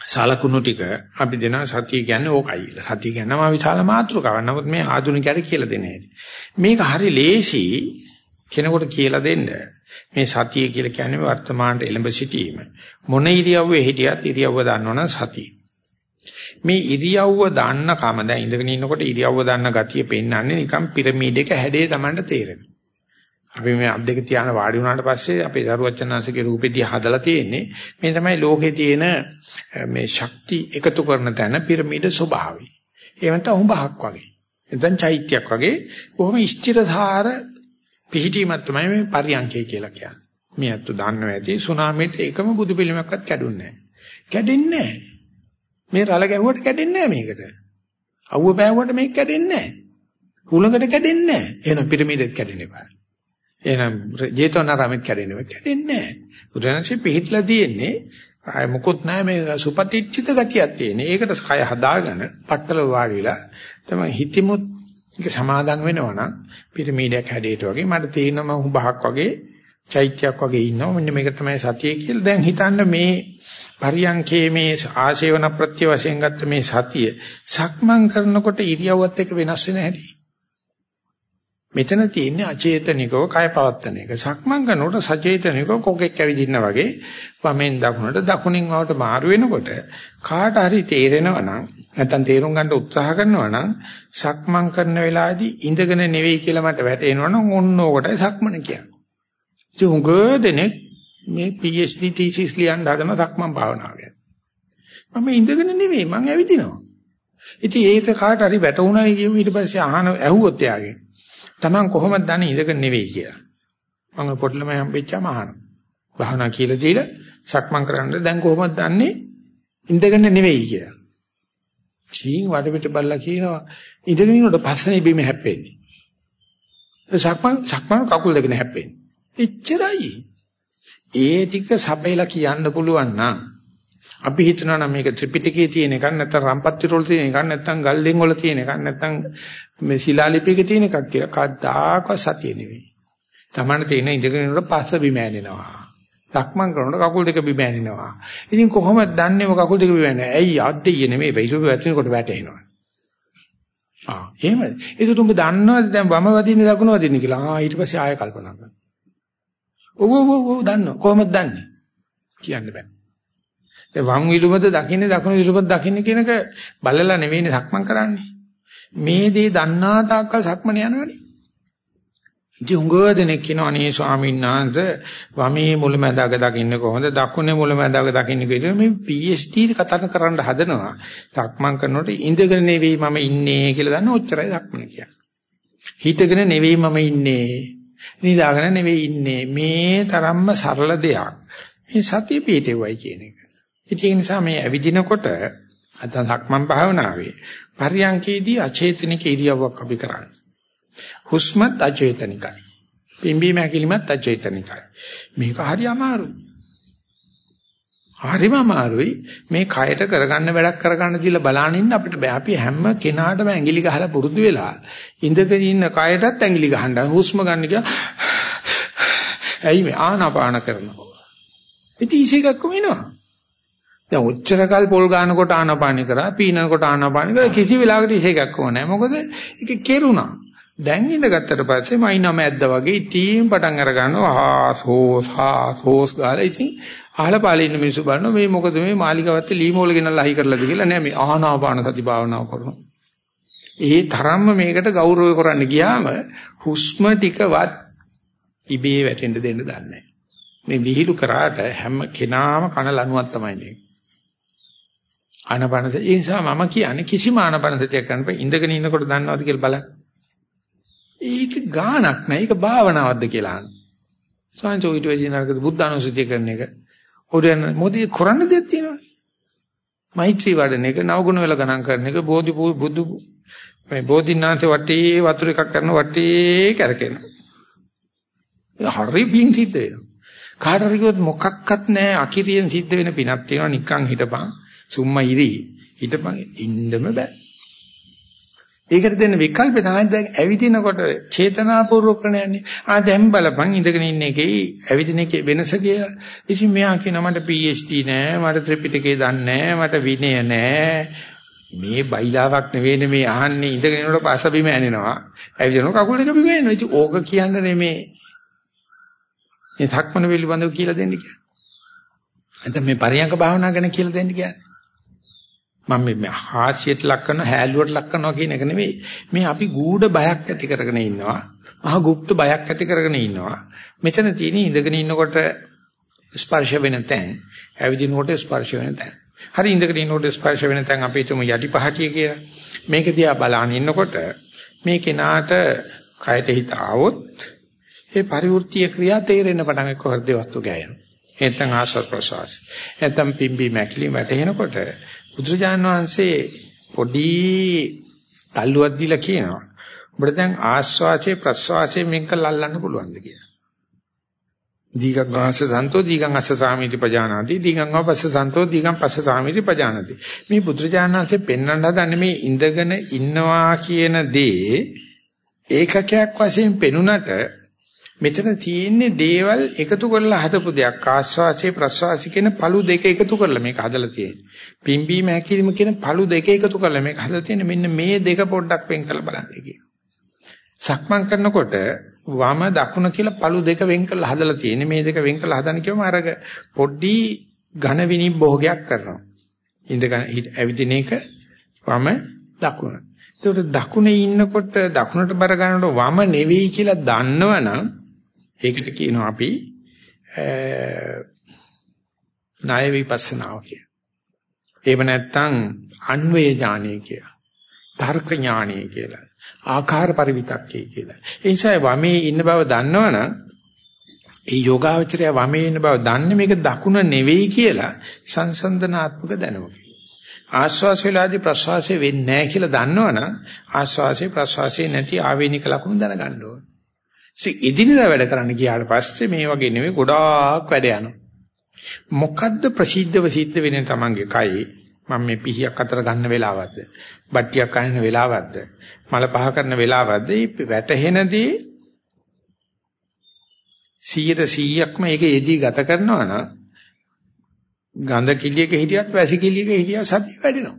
සලකුණු ටික අපි දෙන සතිය කියන්නේ ඕකයි. සතිය කියන්නේ මා විශාල මාත්‍රකාවක්. නමුත් මේ ආධුනිකයට කියලා දෙන්නේ. මේක හරි ලේසි කෙනෙකුට කියලා දෙන්න. මේ සතිය කියලා කියන්නේ වර්තමානයේ එළඹ සිටීම. මොන ඉරියව්වේ හිටියත් ඉරියව්ව දන්නවනම් සතිය. මේ ඉරියව්ව දාන්න කම දැන් ඉඳගෙන ඉන්නකොට ඉරියව්ව දාන්න ගතිය පෙන්වන්නේ නිකන් පිරමීඩයක හැඩේ Tamanට තේරෙනවා. අපි මේ අත් දෙක තියාන වාඩි වුණාට පස්සේ අපේ දරුවචනාංශගේ රූපෙදී හදලා තියෙන්නේ මේ තමයි ලෝකේ තියෙන මේ ශක්ති එකතු කරන තැන පිරමීඩ ස්වභාවය. ඒවට උඹහක් වගේ. එතෙන් චෛත්‍යයක් වගේ බොහොම ස්ථිරධාර පිහිටීමක් තමයි මේ පරියංකය කියලා කියන්නේ. මේ අත්තු දන්නව ඇති සුනාමෙට එකම බුදු පිළිමයක්වත් කැඩුන්නේ නැහැ. කැඩෙන්නේ නැහැ. මේ රළ ගැහුවට කැඩෙන්නේ නැහැ මේකට. අවුව පෑවුවට මේක කැඩෙන්නේ නැහැ. කුලකට කැඩෙන්නේ නැහැ. එහෙනම් පිරමීඩෙත් කැඩෙන්නේ නැහැ. එහෙනම් ජේතවනාරාමෙත් කැඩෙන්නේ නැහැ. කැඩෙන්නේ නැහැ. බුදුරජාණන්සේ පිහිටලා තියෙන්නේ ආය මොකොත් නැහැ මේ සුපතිච්චිත ගතියක් තියෙන. ඒකට කය හදාගෙන පట్టල වාඩිලා තමයි හිතෙමුත් ඒක සමාදන් වෙනවා නම් පිරමීඩයක් හැඩයට වගේ මට තේරෙනවා මම හුඹහක් වගේ චෛත්‍යයක් වගේ ඉන්නවා. මෙන්න මේක තමයි සතිය කියලා. දැන් හිතන්න මේ පරියංකේ මේ ආශේවන ප්‍රත්‍ය වශයෙන් ගත්ත මේ සතිය සක්මන් කරනකොට ඉරියව්වත් එක්ක වෙනස් වෙන හැටි. මෙතන තියෙන්නේ අචේතනිකව කය පවත්තන එක. සක්මන් කරනකොට සචේතනිකව කොකෙක් ඇවිදින්න වගේ වමෙන් දකුණට දකුණින් වලට මාරු වෙනකොට කාට හරි තේරෙනවා නම් නැත්තම් තේරුම් ගන්න උත්සාහ කරනවා නම් සක්මන් කරන වෙලාවේදී ඉඳගෙන නෙවෙයි කියලා මට වැටෙනවා නම් ඔන්න ඕකටයි සක්මන කියන්නේ. ඉතින් උඟ දෙනෙක් මේ PhD thesis ලියන්න හදන සක්මන් භාවනාව ගැන. මම ඉඳගෙන නෙවෙයි මං ඇවිදිනවා. ඉතින් ඒක කාට හරි වැටුණායි කියමු ඊට පස්සේ අහන ඇහුවොත් එයාගෙන්. Taman කොහොමද දන්නේ ඉඳගෙන නෙවෙයි කියලා. මම පොඩ්ඩලම හම්බෙච්චාම අහනවා. භාවනා කියලා දීලා සක්මන් කරන්න දැන් කොහොමද දන්නේ ඉඳගෙන නෙවෙයි කියලා. චීන් වඩ පිට බල්ලා කියනවා ඉඳගෙන ඉන්නකොට පස්සනේ බිම හැප්පෙන්නේ. සක්මන් සක්මන් කකුල් දෙකනේ හැප්පෙන්නේ. එච්චරයි. ඒ ටික සබේලා කියන්න පුළුවන් නම් අපි හිතනවා නම් මේක ත්‍රිපිටකයේ තියෙන එකක් නැත්නම් රම්පත් වල තියෙන එකක් නැත්නම් ගල්ලෙන් වල තියෙන එකක් නැත්නම් මේ ශිලාලිපියක තියෙන එකක් කියලා කද්දාක සතිය නෙවෙයි. තමන්න තියෙන ඉඳගෙන ඉන්නකොට පස්ස බිම ඇනෙනවා. සක්මන් කරනකොට කකුල් දෙක බිම ඇනෙනවා. ඉතින් කොහොමද දන්නේ මොක කකුල් දෙක බිම ඇනෙන්නේ? ඇයි අද්දෙය නෙමෙයි බයිසුව වැටෙනකොට වැටෙනවා. ආ එහෙමද? ඒක තුඹ දන්නවද දැන් වම වදින්නේ දකුණ වදින්නේ කියලා? ආ ඊට පස්සේ ආයෙ කල්පනා කරනවා. ඔව් ඔව් ඔව් දන්නවා. කොහොමද දන්නේ? කියන්න බෑ. ඒ වම් විලුමද දකින්නේ දකුණු විලුමද දකින්නේ කියනක බලලා නෙවෙයිනේ සක්මන් කරන්නේ. මේ දේ දන්නා තාක්කල් සක්මන යනවනේ. ඉතින් උංගව දෙනෙක් කියනවා අනේ ස්වාමීන් වහන්සේ වමේ මුලැමැදාක දකින්නේ කොහොමද දකුණේ මුලැමැදාක දකින්නේ කියලා මේ PhD කතා කරන්න හදනවා. සක්මන් කරනකොට ඉඳගෙන නෙවෙයි මම ඉන්නේ කියලා දන්න ඔච්චරයි සක්මන කියන්නේ. හිටගෙන නෙවෙයි මම ඉන්නේ නිදාගෙන නෙවෙයි ඉන්නේ. මේ තරම්ම සරල දෙයක්. මේ සතිය පිටේවයි කියන එක. ඒ නිසා මේ ඇවිදිනකොට නැත්නම් සක්මන් භාවනාවේ පරියංකේදී අචේතනික ඉරියව්වක් අපි කරන්නේ. හුස්මත් අචේතනිකයි. පිම්බීම හැකිලිමත් අචේතනිකයි. මේක හරි අමාරුයි. හරිම අමාරුයි මේ කයට කරගන්න වැඩක් කරගන්න දීලා බලන්න ඉන්න අපිට බෑ. අපි හැම කෙනාටම ඇඟිලි ගහලා පුරුදු වෙලා ඉඳගෙන ඉන්න කයටත් ඇඟිලි ගහන්න හුස්ම ගන්න කිය. ඇයි මේ ආනාපාන කරනවා. ඉතින් ඉසේකක්ම එනවා. දැන් ඔච්චර කල් පොල් ගන්නකොට ආනාපාන කරා පීනනකොට ආනාපාන කරා කිසි වෙලාවකට ඉසේකක්ම නැහැ. මොකද ඒක කෙරුණා. දැන් ඉඳගත්තට පස්සේ මයින්ම ඇද්දා වගේ ඉතින් පටන් අර ගන්නවා ආසෝස් ආසෝස් ගාලා ඉතින් අහල පාලේ ඉන්න මිනිස්සු බලනවා මේ මොකද මේ මාලිගාවත් ලීමෝල ගෙනල්ලා අහි කරලාද කියලා නෑ මේ ආනාපාන සති භාවනාව කරනවා. ඒ තරම්ම මේකට ගෞරවය කරන්න ගියාම හුස්ම ටිකවත් ඉබේ වැටෙන්න දෙන්න දන්නේ මේ විහිළු කරාට හැම කෙනාම කන ලණුවක් තමයි මේක. ආනාපානස ඒ නිසා මම කියන්නේ කිසිම ආනාපානසතියක් කරන්න ඉඳගෙන ඉන්නකොට දන්නවද කියලා බලන්න. ඒක ගානක් නෑ ඒක භාවනාවක්ද කියලා අහන්න. සාංචෝ ඊට වෙදී නරකද බුද්ධානුස්සතිය කරන එක ඔරයන් මොදී කරන්න දෙයක් තියෙනවනේ. මෛත්‍රී වඩන එක නවගුණ වල ගණන් කරන එක බෝධි බුදු මේ බෝධිනාථ වටේ වතුර එකක් කරන වටේ කරකින. හරි පිං සිද්ධ වෙනවා. කාට හරි කිව්වොත් මොකක්වත් නැහැ අකිරියෙන් සිද්ධ වෙන පිනක් තියෙනවා නිකන් හිටපන් සුම්මා ඉරි හිටපන් ඉන්නම බෑ. ඒකට දෙන්න විකල්ප තමයි දැන් ඇවිදිනකොට චේතනාපූර්වක කරන්නේ. ආ දැන් බලපන් ඉඳගෙන ඉන්න එකේ ඇවිදින එකේ වෙනස කියලා. ඉතින් මෙයා කියනවා මට PhD නෑ, මට ත්‍රිපිටකේ දන්නේ නෑ, මට විනය නෑ. මේ බයිලාවක් නෙවෙයි මේ අහන්නේ ඉඳගෙන ඉන්නකොට පස බිම ඇනෙනවා. ඇවිදිනකොට කකුල් දෙක බිම ඇනෙනවා. ඉතින් ඕක කියන්නේ නෙමේ. මේ ධක්මන පිළිබඳව කියලා දෙන්න කියන්නේ. නැත්නම් මේ පරියංග භාවනා ගැන කියලා දෙන්න කියන්නේ. මම මේ හාස්‍යයට ලක් කරනවා හැලුවට ලක් කරනවා කියන එක නෙවෙයි. මේ අපි ගූඪ බයක් ඇති කරගෙන ඉන්නවා. මහා গুপ্ত බයක් ඇති කරගෙන ඉන්නවා. මෙතන තියෙන ඉඳගෙන ඉන්නකොට ස්පර්ශ වෙන තැන්, ඇවිදිනකොට ස්පර්ශ වෙන තැන්. හරි ඉඳගෙන ඉන්නකොට ස්පර්ශ වෙන තැන් අපි හිතමු යටිපහටිය කියලා. මේක දිහා බලන ඉන්නකොට මේ කෙනාට කයට හිත ආවොත් ඒ පරිවෘත්තීය ක්‍රියා තේරෙන්න පටන් එක්ක හෘද වස්තු ගෑයන. නැත්නම් ආශ්වාස ප්‍රශ්වාස. නැත්නම් පිම්බි මැකිලි වැටෙනකොට බුදුජාන විශ්වසේ පොඩි තල්ලුවක් දීලා කියනවා. ඔබට දැන් ආශ්වාසයේ ප්‍රශ්වාසයේ මේක ලල්ලන්න පුළුවන්ද කියලා. දීගං වාස සන්තෝ දීගං අස්ස සාමීති පජානාති දීගං වාපස්ස සන්තෝ දීගං පස්ස සාමීති පජානාති මේ බුදුරජාණන්සේ පෙන්වන්න හදන්නේ මේ ඉඳගෙන ඉන්නවා කියන දේ ඒකකයක් වශයෙන් පෙනුනට මෙතන තියෙන්නේ දේවල් එකතු කරලා හදපු දෙයක්. ආස්වාසේ ප්‍රස්වාසී කියන පළු දෙක එකතු කරලා මේක හදලා තියෙන්නේ. පිම්බීම හැකිලිම කියන පළු දෙක එකතු කරලා මේක හදලා තියෙන්නේ. මෙන්න මේ දෙක පොඩ්ඩක් වෙන් කරලා බලන්න කියන සක්මන් කරනකොට වම දකුණ කියලා පළු දෙක වෙන් කරලා හදලා තියෙන්නේ. මේ දෙක වෙන් කරලා හදන කියවම අර පොඩි ඝන විනිභෝගයක් කරනවා. ඉඳගෙන ඇවිදින එක වම දකුණ. ඒකට දකුණේ ඉන්නකොට දකුණට බර ගන්නකොට වම නෙවෙයි කියලා දන්නවනම් ඒකට කියනවා අපි ණය විපස්සනාව කිය. එහෙම නැත්නම් අන්වේ ඥානය කිය. තර්ක ඥානය කියලා. ආකාර පරිවිතක්කේ කියලා. ඒ නිසා වමේ ඉන්න බව දන්නවනම් ඒ යෝගාවචරය වමේ ඉන්න බව දන්නේ මේක දකුණ නෙවෙයි කියලා සංසන්දනාත්මක දැනුමක්. ආස්වාස වේලාදී ප්‍රසවාසය වෙන්නේ නැහැ කියලා දන්නවනම් ආස්වාසේ ප්‍රසවාසයේ නැති ආවේනික ලක්ෂණ දැනගන්න ඕන. ඉතින් එදිනෙදා වැඩ කරන්න ගියාට පස්සේ මේ වගේ නෙවෙයි ගොඩාක් වැඩ යනවා. මොකද්ද ප්‍රසිද්ධව සිද්ධ වෙන්නේ Tamange කයි මම මේ පිහියක් අතර ගන්න වෙලාවක්ද බට්ටියක් කන්න වෙලාවක්ද මල පහ කරන වෙලාවක්ද මේ වැටහෙනදී 100ට 100ක්ම ඒක එදී ගත කරනවා නම් ගඳ කිලියක හිටියත් වැසි කිලියක හිටියත් සතිය වැඩෙනවා.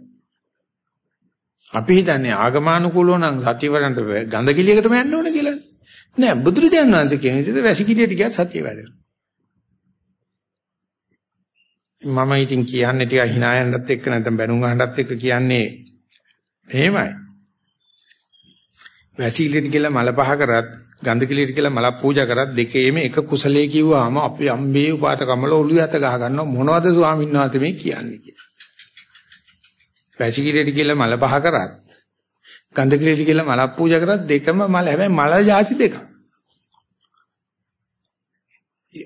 අපි හිතන්නේ ආගමානුකූලව නම් සතිය වඩන්න ගඳ කිලියකටම යන්න ඕනේ කියලා. නෑ බුදුරජාණන් වහන්සේ කියන විදිහට වැසි කිලියට ගියත් සතිය වැඩෙනවා. මම ඉතින් කියන්නේ ටික hina යන්නත් එක්ක නැත්නම් බැනුම් අහන්නත් එක්ක කියන්නේ එහෙමයි. වැසිලියට කියලා මල පහ කරත් ගන්ධ කිලියට කියලා මල පූජා කරත් දෙකේම එක කුසලයේ කිව්වම අපි අම්බේ උපාත කමල ඔළුව යත ගහ ගන්නවා මොනවද ස්වාමීන් වහන්සේ මේ කියන්නේ කියලා. වැසිලියට කියලා මල පහ කරත් ගන්ධ කිලියට කියලා මල පූජා කරත් දෙකම මල. හැබැයි මල જાති දෙකක්.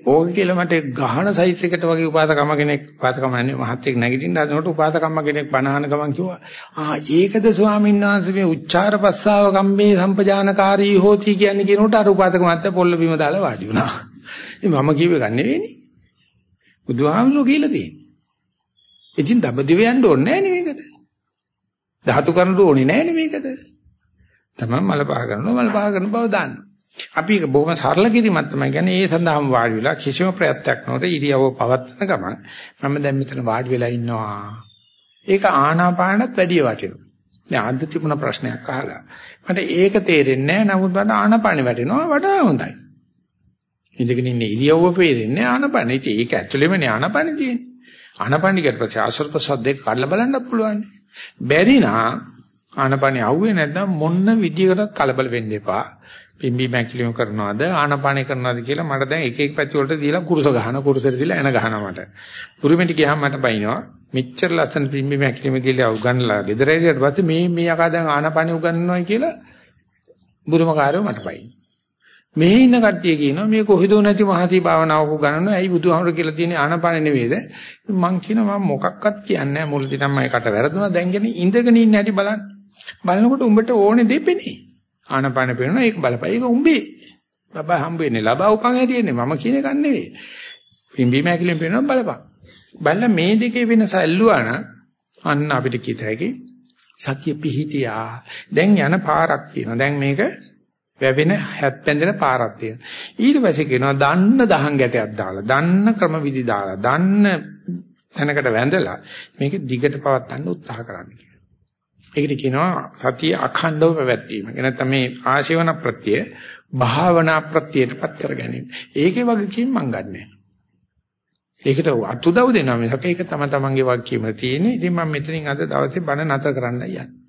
ඕක කියලා මට ගහන සයිස් එකට වගේ උපාතකම කෙනෙක් උපාතකම නැන්නේ මහත් එක්ක නැගිටින්න හදනකොට උපාතකම කෙනෙක් බණහන ගමන් කිව්වා ආ ඒකද ස්වාමීන් වහන්සේ මේ උච්චාර පස්සාව කම්මේ සම්පජානකාරී හෝති කියන්නේ කියනකොට අර උපාතක මහත්ය පොල්ල බිම දාලා වාඩි වුණා. ඉතින් මම කිව්වේ ගන්න නෙවෙයිනේ. බුදුහාමුදුරුවෝ කියලා තියෙන්නේ. ඉතින් දබදිව යන්න ඕනේ නෑනේ මේකට. ධාතු කරන්න ඕනේ නෑනේ මේකට තමයි මල පහ කරනවා මල පහ කරන බව දාන්න අපි ඒක බොහොම සරල කිරීමක් තමයි කියන්නේ ඒ සඳහාම වාඩි වෙලා කිසිම ප්‍රයත්නයක් නොකර ඉරියව්ව පවත්වන ගමන් මම දැන් මෙතන වාඩි වෙලා ඉන්නවා. ඒක ආනාපානත් වැඩි වටිනවා. දැන් අද තිබුණ ප්‍රශ්නයක් අහලා මට ඒක තේරෙන්නේ නැහැ. නමුත් මට ආනාපානෙ වැටෙනවා වඩා හොඳයි. ඉඳගෙන ඉන්න ඉරියව්ව පේරෙන්නේ ආනාපානෙ. ඉතින් ඒක ඇක්චුලිමනේ ආනාපානෙ තියෙන්නේ. ආනාපානිකට පස්සේ ආශ්‍රව ප්‍රසද්ද දෙක කඩලා බලන්න පුළුවන්. බැරි නා ආනාපානෙ આવුවේ නැත්නම් මොන්න විදියකටත් කලබල වෙන්න එපා. පිම්බි මැකිලිම කරනවද ආනපානේ කරනවද කියලා මට දැන් එක එක පැති වලට දීලා කුරුස ගහන කුරුසෙට දීලා එන ගහනවා මට. පුරුමෙට ගියාම මට බයිනවා. මෙච්චර ලස්සන පිම්බි මැකිලිම දීලා උගන්ලා ගෙදර ඇරියට පස්සේ මේ මේ යකා දැන් ආනපානේ උගන්වනවා කියලා බුදුමකාරයෝ මට බයි. මෙහි ඉන්න කට්ටිය කියනවා මේ කොහෙදෝ නැති මහති භාවනාවක ගණනවා. ඇයි බුදුහාමුදුර කියලා තියෙන්නේ ආනපානේ නෙවෙයිද? මං කියනවා මම මොකක්වත් කියන්නේ නැහැ. මුලදී නම් මම කට වැරදුනා. දැන් කියන්නේ ඉඳගෙන ඉන්න හැටි බලන්න. බලනකොට උඹට ඕනේ දෙපෙනේ. ආනපාන පේනවා ඒක බලපයි. ඒක උඹේ. බබා හම්බ වෙන්නේ ලබා උපන් හැටියනේ මම කියන එකක් නෙවෙයි. පිම්බීම හැකිලෙන් පේනවා බලපන්. බලලා මේ දෙකේ වෙනස ඇල්ලුවා නම් අන්න අපිට කිත හැකි සතිය පිහිටියා. දැන් යන පාරක් තියෙනවා. දැන් මේක වැවෙන හැත්පැන්දෙන පාරක් තියෙනවා. ඊට පස්සේ කියනවා දන්න දහං ගැටයක් දාලා, දන්න ක්‍රමවිදි දාලා, දන්න තැනකට වැඳලා මේක දිගට පවත්වන්න උත්සාහ කරන්න ඒකට කියනවා සතිය අඛණ්ඩව පැවැත්වීම. ඒ නැත්නම් මේ ආශේවන ප්‍රත්‍ය භාවනා ප්‍රත්‍යයටපත් කර ගැනීම. ඒකේ වගකීම් මං ගන්නෑ. ඒකට අතුදව් දෙනවා මිසක ඒක තම තමන්ගේ වාක්‍යෙම තියෙන්නේ. ඉතින් මම මෙතනින් අද දවසේ බණ නතර කරන්නයි යන්නේ.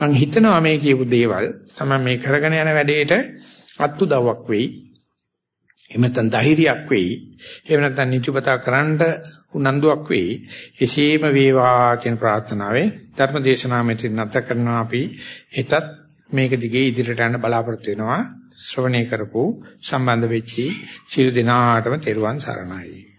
මම හිතනවා මේ කියපු දේවල් තමයි මේ කරගෙන යන වැඩේට අතුදව්වක් වෙයි. එහෙම නැත්නම් ධෛර්යයක් වෙයි. එහෙම නැත්නම් නිතිපතා කරන්න උනන්දුවක් වෙයි. එසේම වේවා කියන ප්‍රාර්ථනාවෙන් ධර්ම දේශනාව මෙතන නැත කරනවා අපි හෙටත් මේක දිගේ ඉදිරියට යන්න බලාපොරොත්තු වෙනවා. ශ්‍රවණය කරපු සම්බන්ධ වෙච්චි සියලු දෙනාටම තෙරුවන් සරණයි